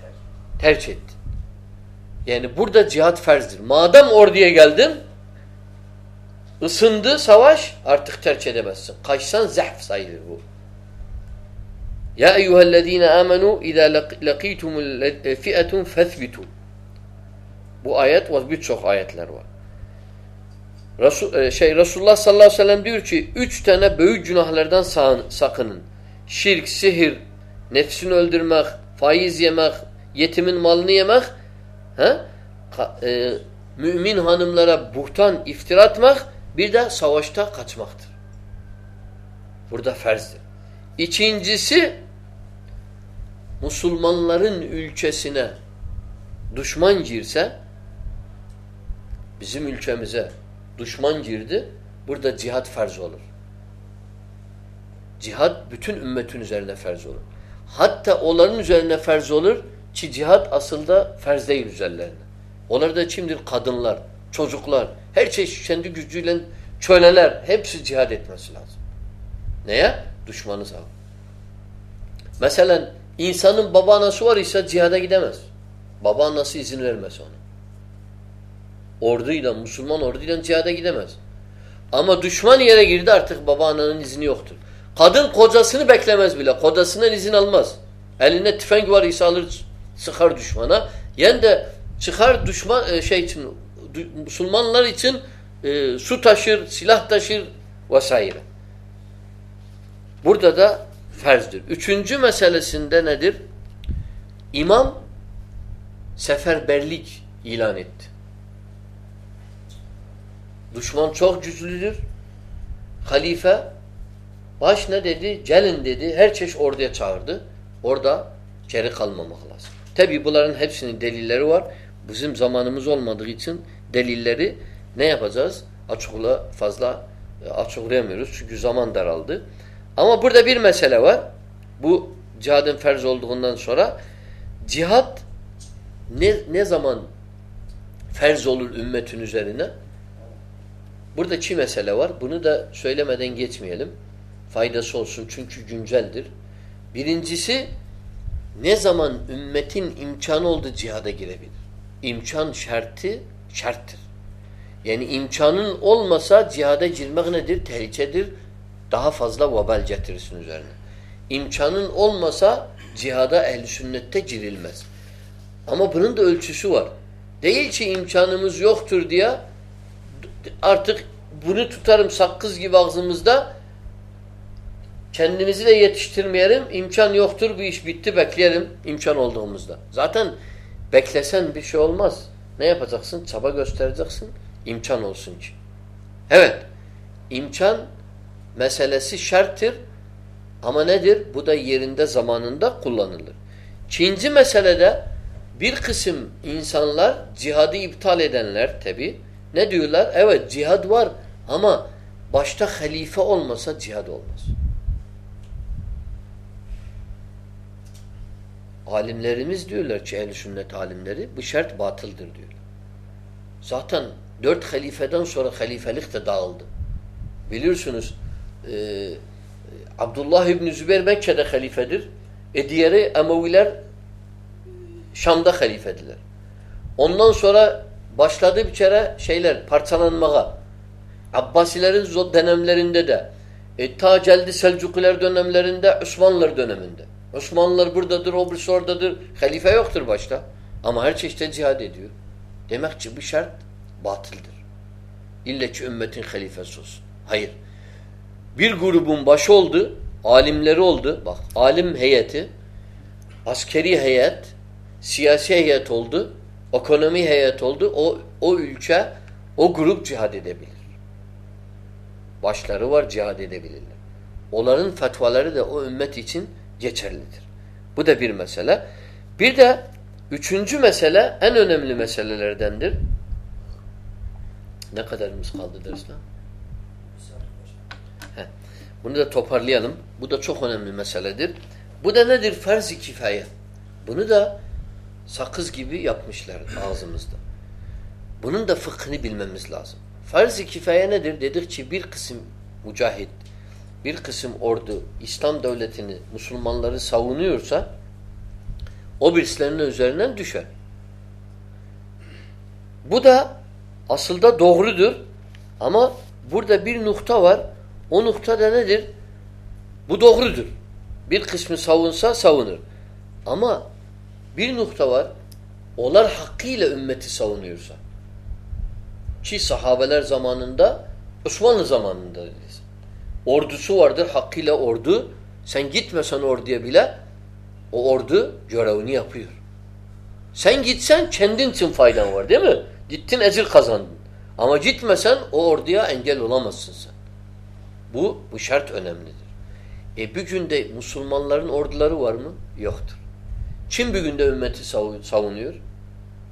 Tercih ettin. Yani burada cihat ferzdir. Madem orduya geldin, ısındı savaş, artık terk edemezsin. Kaçsan zehf sayılır bu. Ya eyyühellezine amenu izâ lakîtumul fi'etun fethbitu. Bu ayet var, birçok ayetler var. Resul, e, şey Resulullah sallallahu aleyhi ve sellem diyor ki üç tane büyük günahlardan sakının. Şirk, sihir, nefsini öldürmek, faiz yemek, yetimin malını yemek, he? E, mümin hanımlara buhtan, iftira atmak, bir de savaşta kaçmaktır. Burada ferzdir. İkincisi Müslümanların ülkesine düşman girse bizim ülkemize düşman girdi burada cihat farz olur. Cihat bütün ümmetin üzerine farz olur. Hatta onların üzerine farz olur ki cihat aslında farz değil üzerlerine. Onlar da kimdir? Kadınlar, çocuklar, her şey kendi gücüyle köleler hepsi cihad etmesi lazım. Neye? Düşmanı sağ. Mesela insanın baba anası var ise cihada gidemez. Baba anası izin vermez ona. Orduyla, Müslüman orduyla cihada gidemez. Ama düşman yere girdi artık baba ananın izni yoktur. Kadın kocasını beklemez bile. Kocasından izin almaz. Elinde tüfeng var ise alır sıkar düşmana. Yani de çıkar düşman e, şey için Müslümanlar için e, su taşır, silah taşır vesaire. Burada da ferzdir. Üçüncü meselesinde nedir? İmam seferberlik ilan etti. Düşman çok güçlüdür. Halife baş ne dedi? Gelin dedi. Her çeşit orduya çağırdı. Orada geri kalmamak lazım. Tabi bunların hepsinin delilleri var. Bizim zamanımız olmadığı için delilleri ne yapacağız? Açıkla fazla e, açıklayamıyoruz. Çünkü zaman daraldı. Ama burada bir mesele var. Bu cihadın ferz olduğundan sonra cihat ne, ne zaman ferz olur ümmetin üzerine? Burada iki mesele var. Bunu da söylemeden geçmeyelim. Faydası olsun çünkü günceldir. Birincisi ne zaman ümmetin imkanı oldu cihada girebilir. İmkan şartı şarttır. Yani imkanın olmasa cihada girmek nedir? Tehlikedir. Daha fazla vebal getirirsin üzerine. İmkanın olmasa cihada ehl sünnette girilmez. Ama bunun da ölçüsü var. Değil ki imkanımız yoktur diye artık bunu tutarım sakız gibi ağzımızda kendimizi de yetiştirmeyelim. imkan yoktur bu iş bitti bekleyelim imkan olduğumuzda. Zaten beklesen bir şey olmaz. Ne yapacaksın? Çaba göstereceksin. imkan olsun ki. Evet. imkan meselesi şarttır. Ama nedir? Bu da yerinde zamanında kullanılır. İkinci meselede bir kısım insanlar cihadı iptal edenler tabi ne diyorlar? Evet cihad var ama başta halife olmasa cihad olmaz. Alimlerimiz diyorlar ki ehl sünnet alimleri bu şart batıldır diyorlar. Zaten dört halifeden sonra halifelik de dağıldı. Biliyorsunuz e, Abdullah İbni Zübeyir Mekke'de halifedir. E diğeri Emeviler Şam'da halifediler. Ondan sonra başladı bir kere şeyler parçalanmaya. Abbasilerin dönemlerinde de E, ta geldi Selçuklular dönemlerinde, Osmanlılar döneminde. Osmanlılar buradadır, o birisi oradadır. Halife yoktur başta. Ama her çeşitte cihad ediyor. Demek ki bu şart batıldır. İlle ki ümmetin halifesi olsun. Hayır. Bir grubun başı oldu, alimleri oldu. Bak alim heyeti, askeri heyet, siyasi heyet oldu, ekonomi heyet oldu. O, o ülke, o grup cihad edebilir. Başları var cihad edebilirler. Onların fetvaları da o ümmet için geçerlidir. Bu da bir mesele. Bir de üçüncü mesele en önemli meselelerdendir. Ne kadarımız kaldı dersler? Bunu da toparlayalım. Bu da çok önemli meseledir. Bu da nedir? Farz-ı kifaye. Bunu da sakız gibi yapmışlar ağzımızda. Bunun da fıkhını bilmemiz lazım. Farz-ı kifaye nedir? Dedik ki bir kısım mücahit, bir kısım ordu İslam devletini, Müslümanları savunuyorsa o birislerinin üzerinden düşer. Bu da aslında doğrudur ama burada bir nokta var. O nokta da nedir? Bu doğrudur. Bir kısmı savunsa savunur. Ama bir nokta var. Onlar hakkıyla ümmeti savunuyorsa. Ki sahabeler zamanında Osmanlı zamanında ordusu vardır hakkıyla ordu. Sen gitmesen orduya bile o ordu görevini yapıyor. Sen gitsen kendin için faydan var değil mi? Gittin ecir kazandın. Ama gitmesen o orduya engel olamazsın sen. Bu, bu şart önemlidir. E bir günde Müslümanların orduları var mı? Yoktur. Kim bir günde ümmeti savunuyor?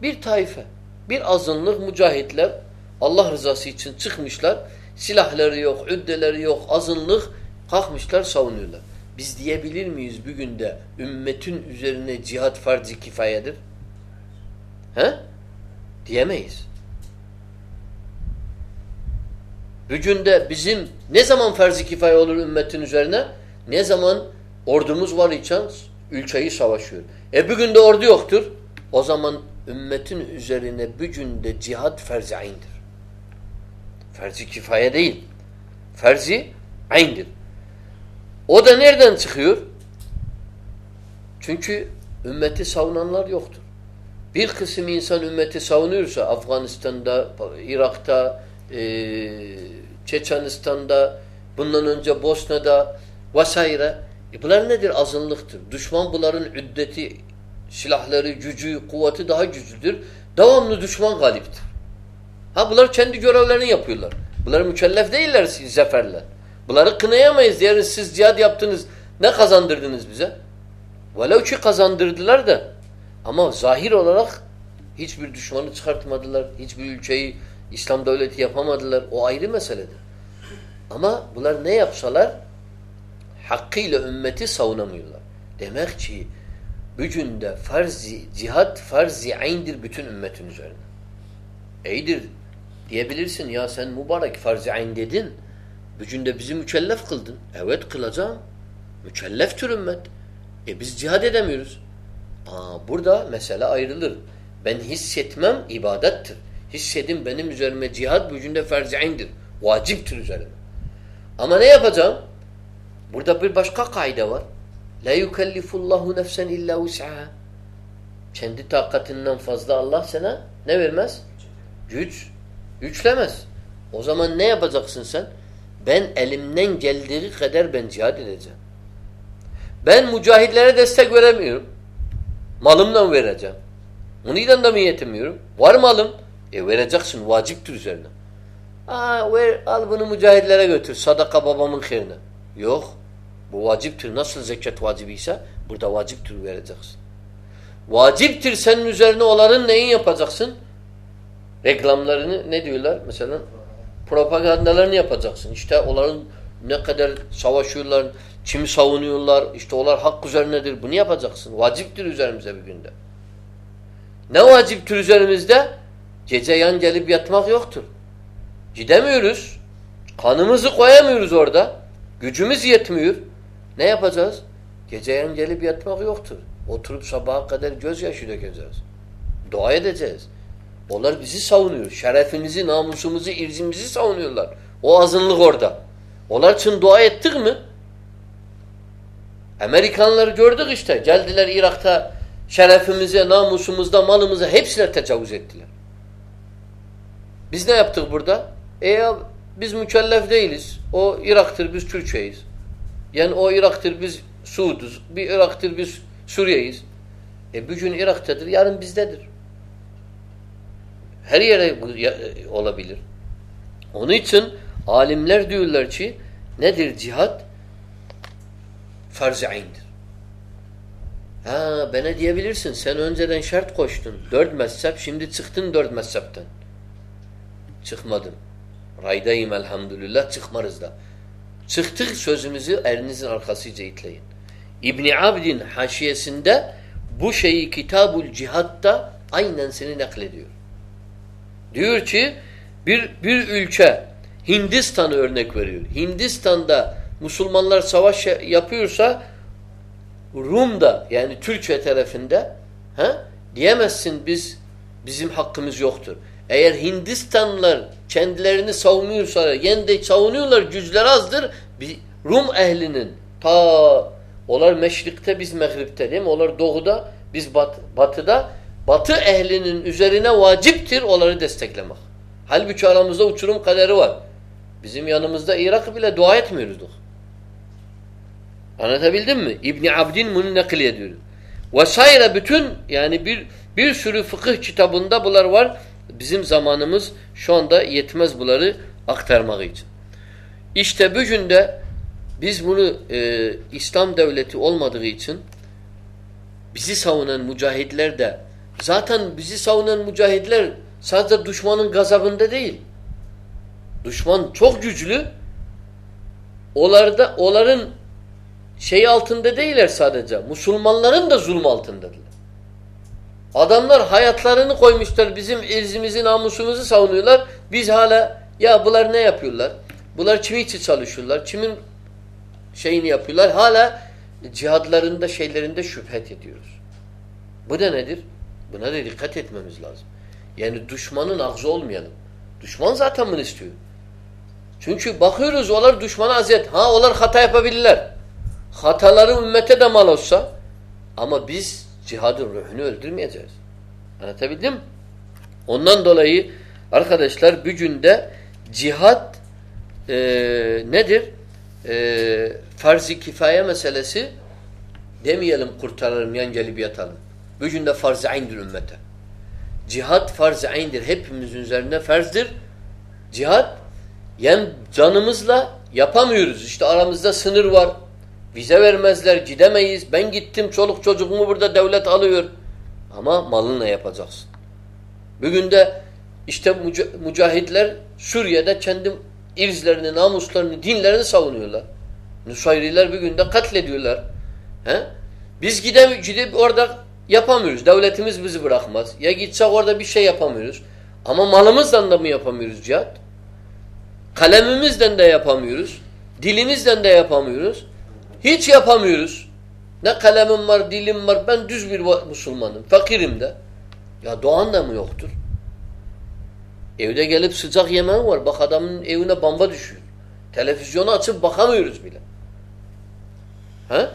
Bir taife. Bir azınlık mücahitler Allah rızası için çıkmışlar. Silahları yok, üddeleri yok, azınlık kalkmışlar savunuyorlar. Biz diyebilir miyiz bir günde ümmetin üzerine cihat farz-ı kifayedir? He? Diyemeyiz. Bugün bizim ne zaman farz-ı kifaye olur ümmetin üzerine? Ne zaman ordumuz var için ülkeyi savaşıyor. E bugün de ordu yoktur. O zaman ümmetin üzerine bugün de cihat farz-ı. Farz-ı kifaye değil. Farz-ı ayn'dir. O da nereden çıkıyor? Çünkü ümmeti savunanlar yoktur. Bir kısım insan ümmeti savunuyorsa Afganistan'da, Irak'ta, e, Çeçenistan'da, bundan önce Bosna'da vesaire. E bunlar nedir? Azınlıktır. Düşman bunların üddeti, silahları, gücü, kuvveti daha güçlüdür. Devamlı düşman galiptir. Ha bunlar kendi görevlerini yapıyorlar. Bunlar mükellef değiller zaferle. Bunları kınayamayız. Diyeriz siz cihad yaptınız. Ne kazandırdınız bize? Velev ki kazandırdılar da ama zahir olarak hiçbir düşmanı çıkartmadılar. Hiçbir ülkeyi İslam devleti yapamadılar. O ayrı meseledir. Ama bunlar ne yapsalar hakkıyla ümmeti savunamıyorlar. Demek ki bugün de farz cihat farz-i bütün ümmetin üzerine. İyidir diyebilirsin ya sen mübarek farz-i ayn dedin. Bugün de bizi mükellef kıldın. Evet kılacağım. Mükelleftir ümmet. E biz cihad edemiyoruz. Aa, burada mesele ayrılır. Ben hissetmem ibadettir. Hissedim benim üzerime cihad bugün farz-ı ayn'dir. Vaciptir üzerime. Ama ne yapacağım? Burada bir başka kaide var. La yukellifullahu nefsen illa vus'aha. Kendi takatinden fazla Allah sana ne vermez? Güç. Güçlemez. O zaman ne yapacaksın sen? Ben elimden geldiği kadar ben cihad edeceğim. Ben mücahitlere destek veremiyorum. Malımla vereceğim. Oniden de mi yetemiyorum? Var malım. E vereceksin. Vaciptir üzerine. Aa, ver, al bunu mücahitlere götür. Sadaka babamın hayrine. Yok. Bu vaciptir. Nasıl zekat vacibiyse burada vaciptir vereceksin. Vaciptir senin üzerine onların neyin yapacaksın? Reklamlarını ne diyorlar? Mesela propagandalarını yapacaksın. İşte onların ne kadar savaşıyorlar, kimi savunuyorlar, işte onlar hak üzerinedir. Bunu yapacaksın. Vaciptir üzerimize bir günde. Ne vaciptir üzerimizde? Gece yan gelip yatmak yoktur. Gidemiyoruz. Kanımızı koyamıyoruz orada. Gücümüz yetmiyor. Ne yapacağız? Gece yan gelip yatmak yoktur. Oturup sabaha kadar gözyaşı dökeceğiz. Dua edeceğiz. Onlar bizi savunuyor. Şerefimizi, namusumuzu, irzimizi savunuyorlar. O azınlık orada. Onlar için dua ettik mi? Amerikanları gördük işte. Geldiler Irak'ta şerefimize, namusumuzda, malımıza hepsine tecavüz ettiler. Biz ne yaptık burada? E ya biz mükellef değiliz. O Irak'tır, biz Türkiye'yiz. Yani o Irak'tır, biz Suud'uz. Bir Irak'tır, biz Suriye'yiz. E bugün Irak'tadır, yarın bizdedir. Her yere olabilir. Onun için alimler diyorlar ki nedir cihat? Farz-ı ayn'dir. Ha bana diyebilirsin sen önceden şart koştun. Dört mezhep şimdi çıktın dört mezhepten. Çıkmadım. Raydayım elhamdülillah çıkmarız da. Çıktık sözümüzü elinizin arkasıca itleyin. İbni Abdin haşiyesinde bu şeyi Kitabul Cihat'ta aynen seni naklediyor. Diyor ki bir, bir ülke Hindistan'ı örnek veriyor. Hindistan'da Müslümanlar savaş yapıyorsa Rum'da yani Türkiye tarafında ha, diyemezsin biz bizim hakkımız yoktur. Eğer Hindistanlılar kendilerini savunuyorsa, yende savunuyorlar, güçler azdır. Bir Rum ehlinin ta onlar meşrikte biz meğripte değil mi? Onlar doğuda biz bat, batıda batı ehlinin üzerine vaciptir onları desteklemek. Halbuki aramızda uçurum kaderi var. Bizim yanımızda Irak bile dua etmiyorduk. Anlatabildim mi? İbni Abdin bunu nakil ediyor. Vesaire bütün yani bir bir sürü fıkıh kitabında bunlar var. Bizim zamanımız şu anda yetmez bunları aktarmak için. İşte bugün de biz bunu e, İslam devleti olmadığı için bizi savunan mücahitler de zaten bizi savunan mücahitler sadece düşmanın gazabında değil. Düşman çok güçlü. Onlarda, onların şey altında değiller sadece. Müslümanların da zulüm altındadır. Adamlar hayatlarını koymuşlar bizim irzimizi, namusumuzu savunuyorlar. Biz hala ya bunlar ne yapıyorlar? Bunlar kimi için çalışıyorlar? Kimin şeyini yapıyorlar? Hala cihadlarında şeylerinde şüphet ediyoruz. Bu da nedir? Buna da dikkat etmemiz lazım. Yani düşmanın ağzı olmayalım. Düşman zaten bunu istiyor. Çünkü bakıyoruz onlar düşmana aziyet. Ha onlar hata yapabilirler. Hataları ümmete de mal olsa ama biz cihadın ruhunu öldürmeyeceğiz. Anlatabildim Ondan dolayı arkadaşlar bugün cihat e, nedir? E, farz-ı kifaye meselesi demeyelim kurtaralım yan gelip yatalım. Bugün de farz-ı ayndir ümmete. Cihat farz-ı ayndir. Hepimizin üzerine farzdır. Cihat yani canımızla yapamıyoruz. İşte aramızda sınır var. Vize vermezler, gidemeyiz. Ben gittim, çoluk çocuğumu burada devlet alıyor. Ama malınla yapacaksın. Bugün de işte mücahitler Suriye'de kendi irzlerini, namuslarını, dinlerini savunuyorlar. Nusayriler bugün de katlediyorlar. He? Biz gidip, gidip orada yapamıyoruz. Devletimiz bizi bırakmaz. Ya gitsek orada bir şey yapamıyoruz. Ama malımızdan da mı yapamıyoruz cihat? Kalemimizden de yapamıyoruz. Dilimizden de yapamıyoruz. Hiç yapamıyoruz. Ne kalemim var, dilim var. Ben düz bir Müslümanım. Fakirim de. Ya doğan da mı yoktur? Evde gelip sıcak yemeğim var. Bak adamın evine bamba düşüyor. Televizyonu açıp bakamıyoruz bile. Ha?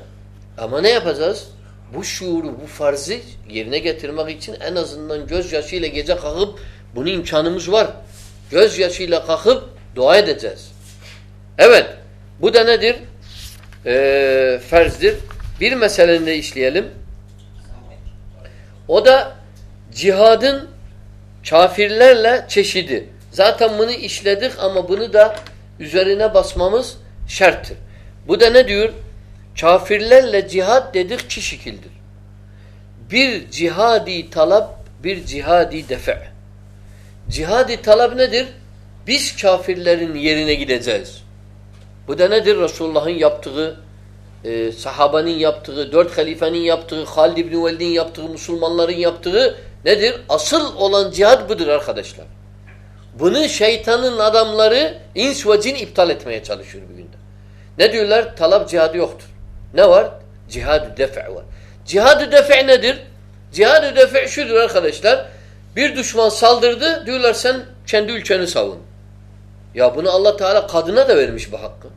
Ama ne yapacağız? Bu şuuru, bu farzı yerine getirmek için en azından gözyaşıyla gece kalkıp bunun imkanımız var. Gözyaşıyla kalkıp dua edeceğiz. Evet. Bu da nedir? Ee, ferzdir. Bir meselenin de işleyelim. O da cihadın kafirlerle çeşidi. Zaten bunu işledik ama bunu da üzerine basmamız şarttır. Bu da ne diyor? Kafirlerle cihad dedik iki şekildir. Bir cihadi talap, bir cihadi defe. Cihadi talap nedir? Biz kafirlerin yerine gideceğiz. Bu da nedir? Resulullah'ın yaptığı, e, sahabanın yaptığı, dört halifenin yaptığı, Halid İbni Velid'in yaptığı, Müslümanların yaptığı nedir? Asıl olan cihad budur arkadaşlar. Bunu şeytanın adamları ins ve cin iptal etmeye çalışıyor bugün de. Ne diyorlar? Talap cihadı yoktur. Ne var? Cihad-ı defa var. Cihad-ı defa nedir? Cihad-ı defa şudur arkadaşlar. Bir düşman saldırdı. Diyorlar sen kendi ülkeni savun. Ya bunu Allah Teala kadına da vermiş bu hakkı.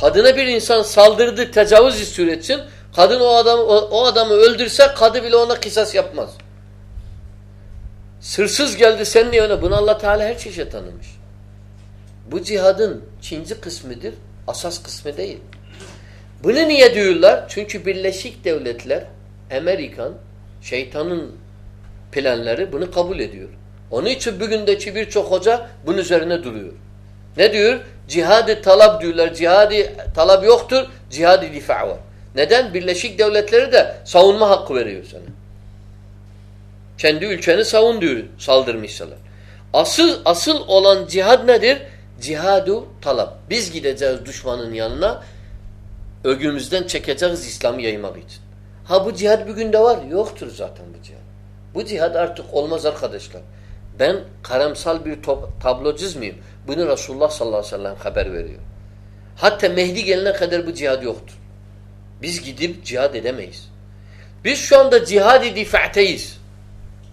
Kadına bir insan saldırdı, tecavüz istiyor etsin. Kadın o adamı o, o adamı öldürse kadı bile ona kısas yapmaz. Sırsız geldi sen niye öyle? Bunu Allah Teala her çeşit tanımış. Bu cihadın ikinci kısmıdır. Asas kısmı değil. Bunu niye diyorlar? Çünkü Birleşik Devletler, Amerikan, şeytanın planları bunu kabul ediyor. Onun için bugündeki birçok hoca bunun üzerine duruyor. Ne diyor? Cihadi talab diyorlar. Cihadi talab yoktur. Cihadi difa var. Neden? Birleşik Devletleri de savunma hakkı veriyor sana. Kendi ülkeni savun diyor saldırmışsalar. Asıl asıl olan cihad nedir? Cihadu talab. Biz gideceğiz düşmanın yanına ögümüzden çekeceğiz İslam'ı yaymak için. Ha bu cihad bugün de var. Yoktur zaten bu cihad. Bu cihad artık olmaz arkadaşlar. Ben karamsal bir tablo çizmeyeyim. Bunu Resulullah sallallahu aleyhi ve sellem haber veriyor. Hatta Mehdi gelene kadar bu cihad yoktur. Biz gidip cihad edemeyiz. Biz şu anda cihad-i difa'teyiz.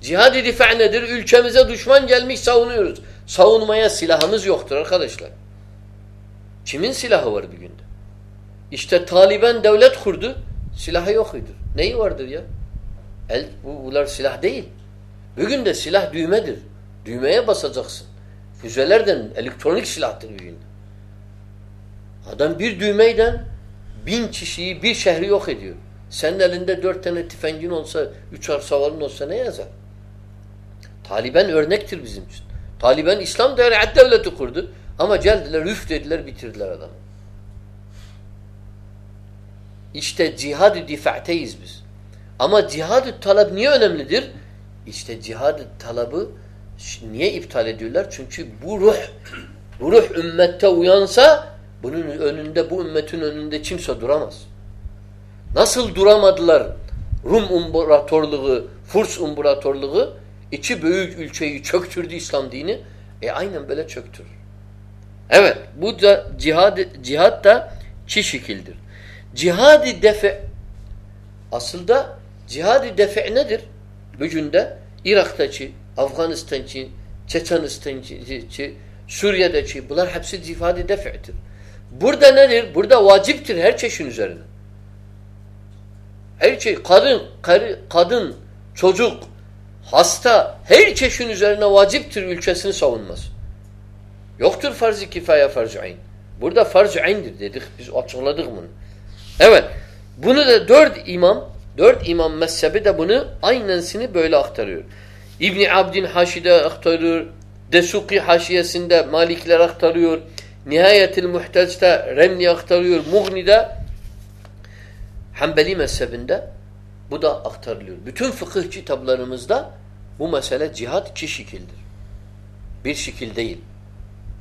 Cihad-i difa nedir? Ülkemize düşman gelmiş savunuyoruz. Savunmaya silahımız yoktur arkadaşlar. Kimin silahı var bir günde? İşte Taliban devlet kurdu. Silahı yok idi. Neyi vardır ya? El, bu, bunlar silah değil. Bugün de silah düğmedir. Düğmeye basacaksın. Füzelerden elektronik silahtır bugün. Adam bir düğmeyden bin kişiyi bir şehri yok ediyor. Senin elinde dört tane tüfengin olsa, üç arsavalın olsa ne yazar? Taliban örnektir bizim için. Taliban İslam devleti kurdu. Ama geldiler, üf dediler, bitirdiler adamı. İşte cihad-ı difa'teyiz biz. Ama cihad-ı talep niye önemlidir? İşte cihad-ı talabı niye iptal ediyorlar? Çünkü bu ruh bu ruh ümmette uyansa bunun önünde, bu ümmetin önünde kimse duramaz. Nasıl duramadılar Rum İmparatorluğu, Furs İmparatorluğu iki büyük ülkeyi çöktürdü İslam dini. E aynen böyle çöktürür. Evet, bu da cihad, cihad da çi şekildir. Cihad-ı defe aslında cihad-ı defe nedir? Bugün de Irak'taki, Afganistan'ki, Çeçenistan'ki, Suriye'deki bunlar hepsi cihad-ı defe'tir. Burada nedir? Burada vaciptir her çeşin üzerine. Her şey, kadın, karı, kadın, çocuk, hasta, her çeşin üzerine vaciptir ülkesini savunması. Yoktur farz-ı kifaya, farz-ı ayn. Burada farz-ı dedik. Biz açıkladık bunu. Evet. Bunu da dört imam, dört imam mezhebi de bunu aynensini böyle aktarıyor. İbni Abdin Haşide aktarıyor. Desuki haşiyesinde Malikler aktarıyor. Nihayetil Muhtec'te Remni aktarıyor. Mughni'de Hanbeli mezhebinde bu da aktarılıyor. Bütün fıkıh kitaplarımızda bu mesele cihat iki şekildir. Bir şekil değil.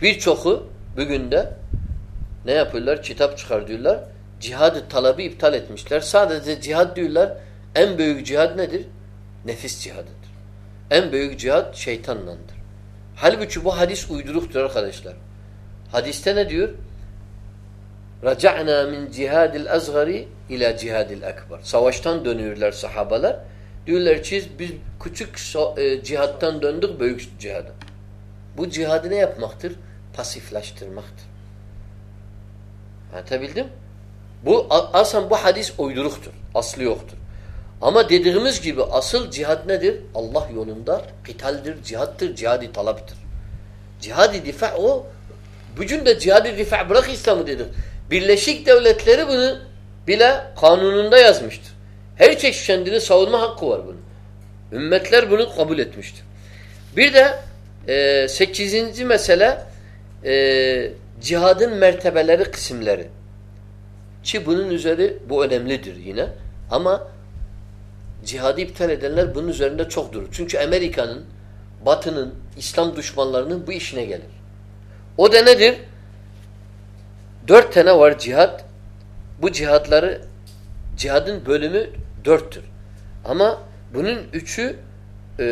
Birçoku bugün de ne yapıyorlar? Kitap çıkar diyorlar. Cihadı talabı iptal etmişler. Sadece cihad diyorlar. En büyük cihad nedir? Nefis cihadıdır. En büyük cihad şeytanlandır. Halbuki bu hadis uyduruktur arkadaşlar. Hadiste ne diyor? Raca'na min cihadil azgari ila cihadil ekber. Savaştan dönüyorlar sahabalar. Diyorlar ki biz küçük e, cihattan döndük büyük cihada. Bu cihadı ne yapmaktır? Pasiflaştırmaktır. Anlatabildim? Bu aslında bu hadis uyduruktur. Aslı yoktur. Ama dediğimiz gibi asıl cihat nedir? Allah yolunda kitaldir, cihattır, cihadi talaptır. Cihadi difa o. Bugün de cihadi difa bırak İslam'ı dedik. Birleşik Devletleri bunu bile kanununda yazmıştır. Her çeşit kendini savunma hakkı var bunun. Ümmetler bunu kabul etmiştir. Bir de e, sekizinci mesele e, cihadın mertebeleri, kısımları. Ki bunun üzeri bu önemlidir yine. Ama cihadı iptal edenler bunun üzerinde çok durur. Çünkü Amerika'nın, Batı'nın, İslam düşmanlarının bu işine gelir. O da nedir? Dört tane var cihat. Bu cihatları, cihadın bölümü dörttür. Ama bunun üçü e, e,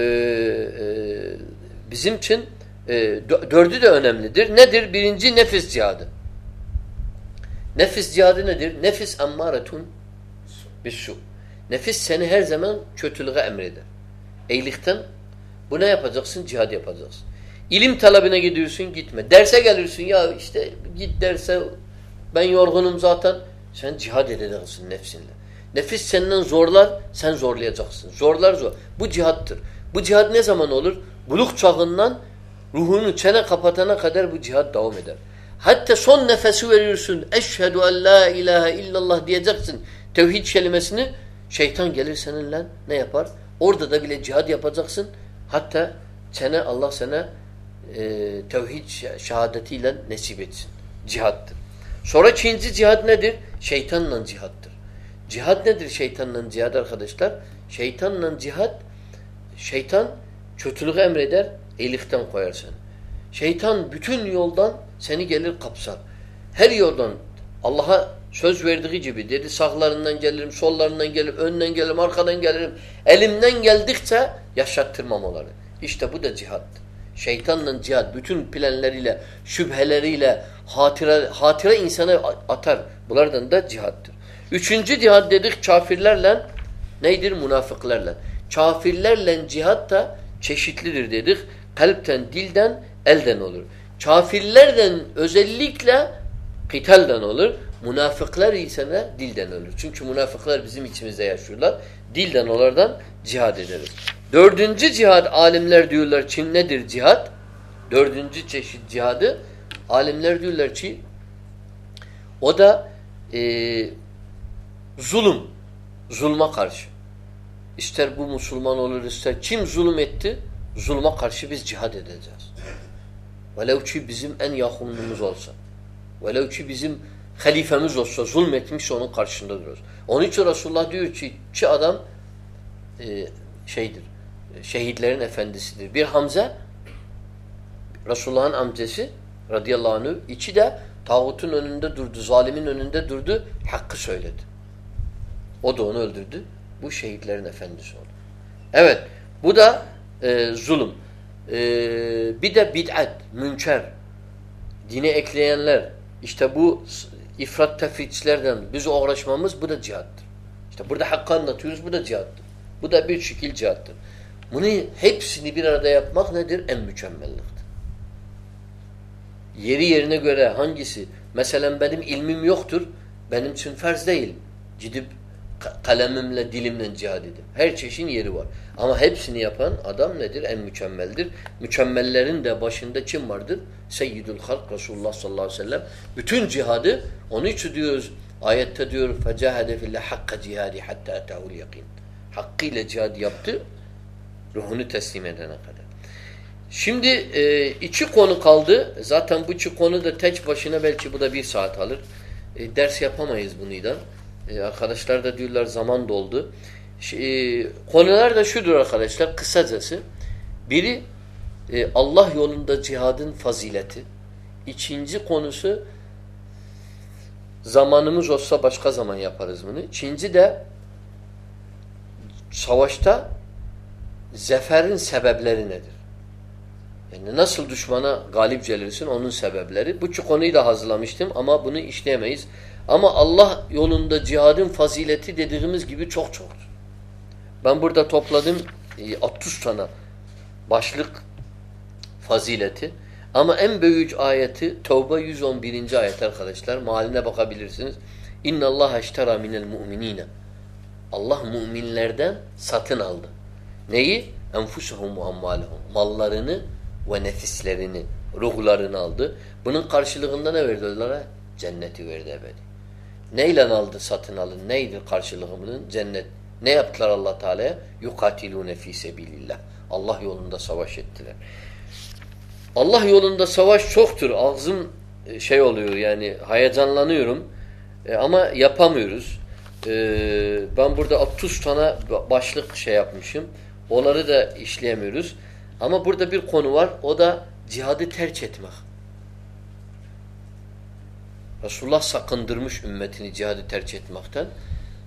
bizim için e, dördü de önemlidir. Nedir? Birinci nefis cihadı. Nefis cihadı nedir? Nefis ammaretun bissu. Nefis seni her zaman kötülüğe emreder. Eylikten bu ne yapacaksın? Cihad yapacaksın. İlim talebine gidiyorsun gitme. Derse gelirsin ya işte git derse Ben yorgunum zaten. Sen cihad edeceksin nefsinle. Nefis senden zorlar, sen zorlayacaksın. Zorlar zor. Bu cihattır. Bu cihad ne zaman olur? Buluk çağından ruhunu çene kapatana kadar bu cihad devam eder. Hatta son nefesi veriyorsun. Eşhedü en la ilahe illallah diyeceksin. Tevhid kelimesini şeytan gelir seninle ne yapar? Orada da bile cihad yapacaksın. Hatta çene Allah sana e, tevhid şehadetiyle nesip etsin. Cihattır. Sonra ikinci cihad nedir? Şeytanla cihattır. Cihad nedir şeytanla cihad arkadaşlar? Şeytanla cihad şeytan kötülük emreder, iyilikten koyar seni. Şeytan bütün yoldan seni gelir kapsar. Her yoldan Allah'a söz verdiği gibi dedi sağlarından gelirim, sollarından gelirim, önden gelirim, arkadan gelirim. Elimden geldikçe yaşattırmam onları. İşte bu da cihattır. Şeytanla cihad bütün planlarıyla, şüpheleriyle hatire, hatire insana atar. Bunlardan da cihattır. Üçüncü cihad dedik kafirlerle neydir? Münafıklarla. Kafirlerle cihat da çeşitlidir dedik. Kalpten, dilden, elden olur. Kafirlerden özellikle kitalden olur. Münafıklar ise de dilden olur. Çünkü münafıklar bizim içimizde yaşıyorlar. Dilden onlardan cihad ederiz. Dördüncü cihad alimler diyorlar ki nedir cihad? Dördüncü çeşit cihadı alimler diyorlar ki o da e, zulüm. Zulma karşı. İster bu Müslüman olur ister kim zulüm etti zulma karşı biz cihad edeceğiz. Velev ki bizim en yakınımız olsa. Velev ki bizim halifemiz olsa zulmetmişse onun karşısında duruyoruz. Onun için Resulullah diyor ki ki adam e, şeydir. Şehitlerin efendisidir. Bir Hamza Resulullah'ın amcası radıyallahu anh içi de tağutun önünde durdu, zalimin önünde durdu, hakkı söyledi. O da onu öldürdü. Bu şehitlerin efendisi oldu. Evet, bu da e, zulüm. E, bir de bid'at, münker. Dine ekleyenler. İşte bu ifrat tefritçilerden biz uğraşmamız bu da cihattır. İşte burada hakkı anlatıyoruz, bu da cihattır. Bu da bir şekil cihattır. Bunu hepsini bir arada yapmak nedir? En mükemmelliktir. Yeri yerine göre hangisi? Mesela benim ilmim yoktur. Benim için farz değil. Gidip kalemimle, dilimle cihad edeyim. Her çeşin yeri var. Ama hepsini yapan adam nedir? En mükemmeldir. Mükemmellerin de başında kim vardır? Seyyidül Halk Resulullah sallallahu aleyhi ve sellem. Bütün cihadı onun için diyoruz. Ayette diyor fecahede fille hakka cihadi hatta etahul yakin. Hakkıyla cihad yaptı. Ruhunu teslim edene kadar. Şimdi e, iki konu kaldı. Zaten bu iki konu da tek başına belki bu da bir saat alır. E, ders yapamayız bunu da. E, arkadaşlar da diyorlar zaman doldu. E, konular da şudur arkadaşlar kısacası. Biri e, Allah yolunda cihadın fazileti. İkinci konusu zamanımız olsa başka zaman yaparız bunu. İkinci de savaşta zeferin sebepleri nedir? Yani nasıl düşmana galip gelirsin onun sebepleri. Bu konuyu da hazırlamıştım ama bunu işleyemeyiz. Ama Allah yolunda cihadın fazileti dediğimiz gibi çok çoktur. Ben burada topladım 60 e, tane başlık fazileti. Ama en büyük ayeti Tevbe 111. ayet arkadaşlar. Mahaline bakabilirsiniz. İnna Allah eştera minel mu'minine. Allah müminlerden satın aldı. Neyi? Enfusuhum ve. Mallarını ve nefislerini, ruhlarını aldı. Bunun karşılığında ne verdi onlara? Cenneti verdi ebedi. Neyle aldı satın alın? Neydi karşılığı bunun? Cennet. Ne yaptılar Allah Teala'ya? Yukatilune fi sebilillah. Allah yolunda savaş ettiler. Allah yolunda savaş çoktur. Ağzım e, şey oluyor yani heyecanlanıyorum. E, ama yapamıyoruz. E, ben burada 30 tane başlık şey yapmışım. Onları da işleyemiyoruz. Ama burada bir konu var. O da cihadı terk etmek. Resulullah sakındırmış ümmetini cihadı terk etmekten.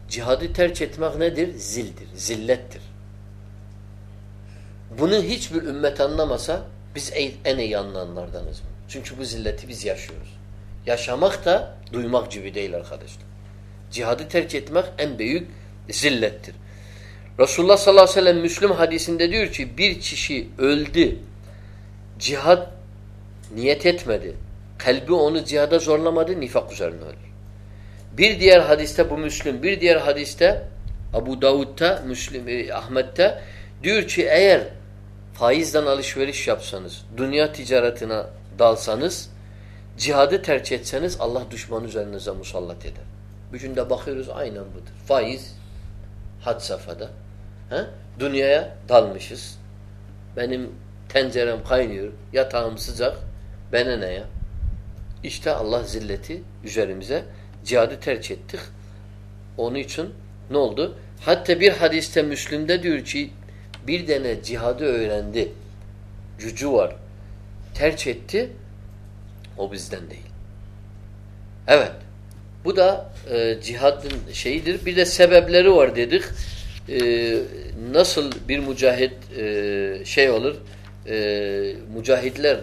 Cihadı terk etmek nedir? Zildir, zillettir. Bunu hiçbir ümmet anlamasa biz en iyi anlayanlardanız. Çünkü bu zilleti biz yaşıyoruz. Yaşamak da duymak gibi değil arkadaşlar. Cihadı terk etmek en büyük zillettir. Resulullah sallallahu aleyhi ve sellem Müslüm hadisinde diyor ki bir kişi öldü, cihad niyet etmedi, kalbi onu cihada zorlamadı, nifak üzerine ölür. Bir diğer hadiste bu Müslüm, bir diğer hadiste Abu Davud'da, Müslim, e, Ahmet'te diyor ki eğer faizden alışveriş yapsanız, dünya ticaretine dalsanız, cihadı tercih etseniz Allah düşman üzerinize musallat eder. Bugün de bakıyoruz aynen budur. Faiz had safhada. He? Dünyaya dalmışız. Benim tencerem kaynıyor, yatağım sıcak. Bana ne ya? İşte Allah zilleti üzerimize cihadı tercih ettik. Onun için ne oldu? Hatta bir hadiste Müslüm'de diyor ki bir tane cihadı öğrendi. Gücü var. Tercih etti. O bizden değil. Evet. Bu da e, cihadın şeyidir. Bir de sebepleri var dedik. E, nasıl bir mücahit e, şey olur? E, mücahitler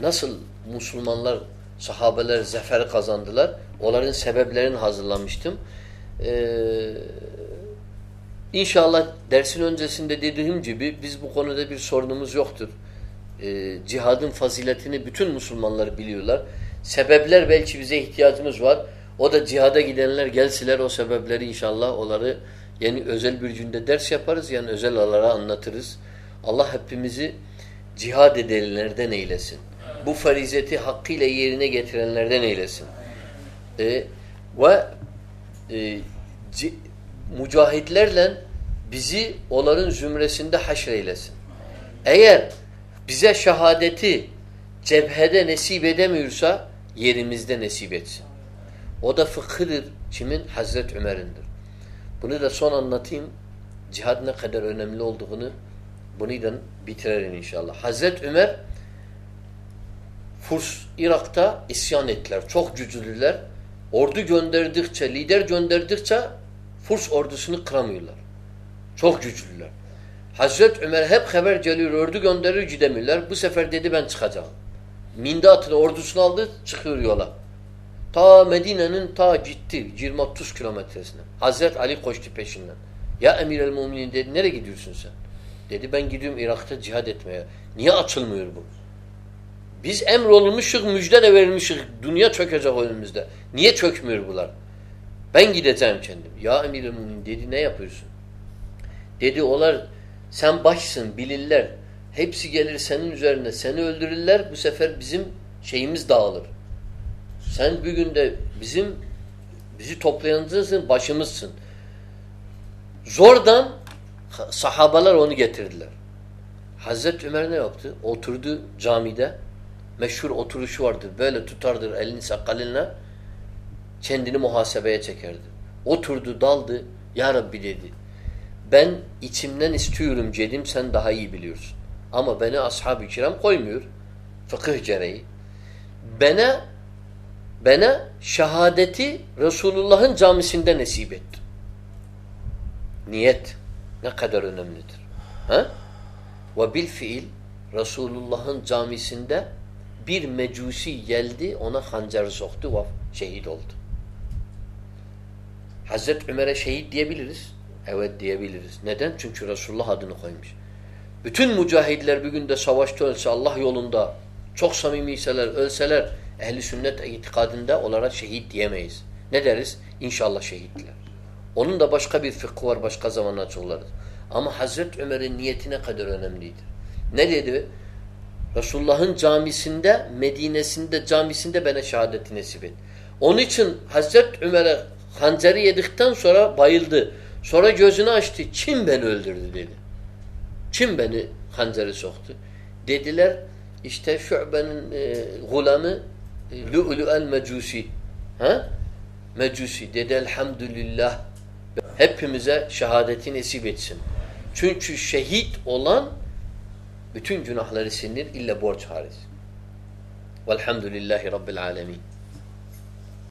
nasıl Müslümanlar, sahabeler zaferi kazandılar? Onların sebeplerini hazırlamıştım. Eee İnşallah dersin öncesinde dediğim gibi biz bu konuda bir sorunumuz yoktur. Ee, cihadın faziletini bütün Müslümanlar biliyorlar. Sebepler belki bize ihtiyacımız var. O da cihada gidenler gelsiler o sebepleri inşallah onları yani özel bir günde ders yaparız yani özel alara anlatırız. Allah hepimizi cihad edenlerden eylesin. Bu farizeti hakkıyla yerine getirenlerden eylesin. Ee, ve e, mücahitlerle bizi onların zümresinde haşreylesin. Eğer bize şehadeti cebhede nesip edemiyorsa yerimizde nesip etsin. O da fıkhıdır. Kimin? Hazret Ömer'indir. Bunu da son anlatayım. Cihad ne kadar önemli olduğunu bunu da bitirelim inşallah. Hazret Ömer Furs Irak'ta isyan ettiler. Çok güçlüler. Ordu gönderdikçe, lider gönderdikçe Furs ordusunu kıramıyorlar. Çok güçlüler. Hazret Ömer hep haber geliyor, ordu gönderir gidemiyorlar. Bu sefer dedi ben çıkacağım. Mindatını ordusunu aldı, çıkıyor yola. Ta Medine'nin ta gitti 20-30 kilometresine. Hazret Ali koştu peşinden. Ya emir el muminin dedi nereye gidiyorsun sen? Dedi ben gidiyorum Irak'ta cihad etmeye. Niye açılmıyor bu? Biz emrolunmuşuz, müjde de verilmişiz. Dünya çökecek önümüzde. Niye çökmüyor bunlar? Ben gideceğim kendim. Ya emir müminin dedi ne yapıyorsun? Dedi olar sen başsın bilirler. Hepsi gelir senin üzerine seni öldürürler. Bu sefer bizim şeyimiz dağılır. Sen bugün de bizim bizi toplayancısın başımızsın. Zordan sahabalar onu getirdiler. Hazreti Ömer ne yaptı? Oturdu camide. Meşhur oturuşu vardır. Böyle tutardır elini sakalınla kendini muhasebeye çekerdi. Oturdu, daldı. Ya Rabbi dedi. Ben içimden istiyorum cedim sen daha iyi biliyorsun. Ama beni ashab-ı kiram koymuyor. Fıkıh gereği. Bana bana şehadeti Resulullah'ın camisinde nasip etti. Niyet ne kadar önemlidir. Ha? Ve bil fiil Resulullah'ın camisinde bir mecusi geldi ona hancer soktu ve şehit oldu. Hazreti Ömer'e şehit diyebiliriz. Evet diyebiliriz. Neden? Çünkü Resulullah adını koymuş. Bütün mücahidler bir günde savaşta ölse Allah yolunda çok samimiyseler, ölseler ehli sünnet itikadında olarak şehit diyemeyiz. Ne deriz? İnşallah şehitler. Onun da başka bir fıkhı var, başka zaman açıklarız. Ama Hazreti Ömer'in niyeti ne kadar önemliydi. Ne dedi? Resulullah'ın camisinde, Medine'sinde, camisinde bana şehadeti nasip et. Onun için Hazreti Ömer'e Hanzeri yedikten sonra bayıldı. Sonra gözünü açtı. Kim beni öldürdü dedi. Kim beni hanzeri soktu? Dediler işte Şu'be'nin e, gulamı e, Lu'lu'el Mecusi. Ha? Mecusi. Dedi elhamdülillah hepimize şehadeti nasip etsin. Çünkü şehit olan bütün günahları silinir illa borç hariç. Velhamdülillahi Rabbil alemin.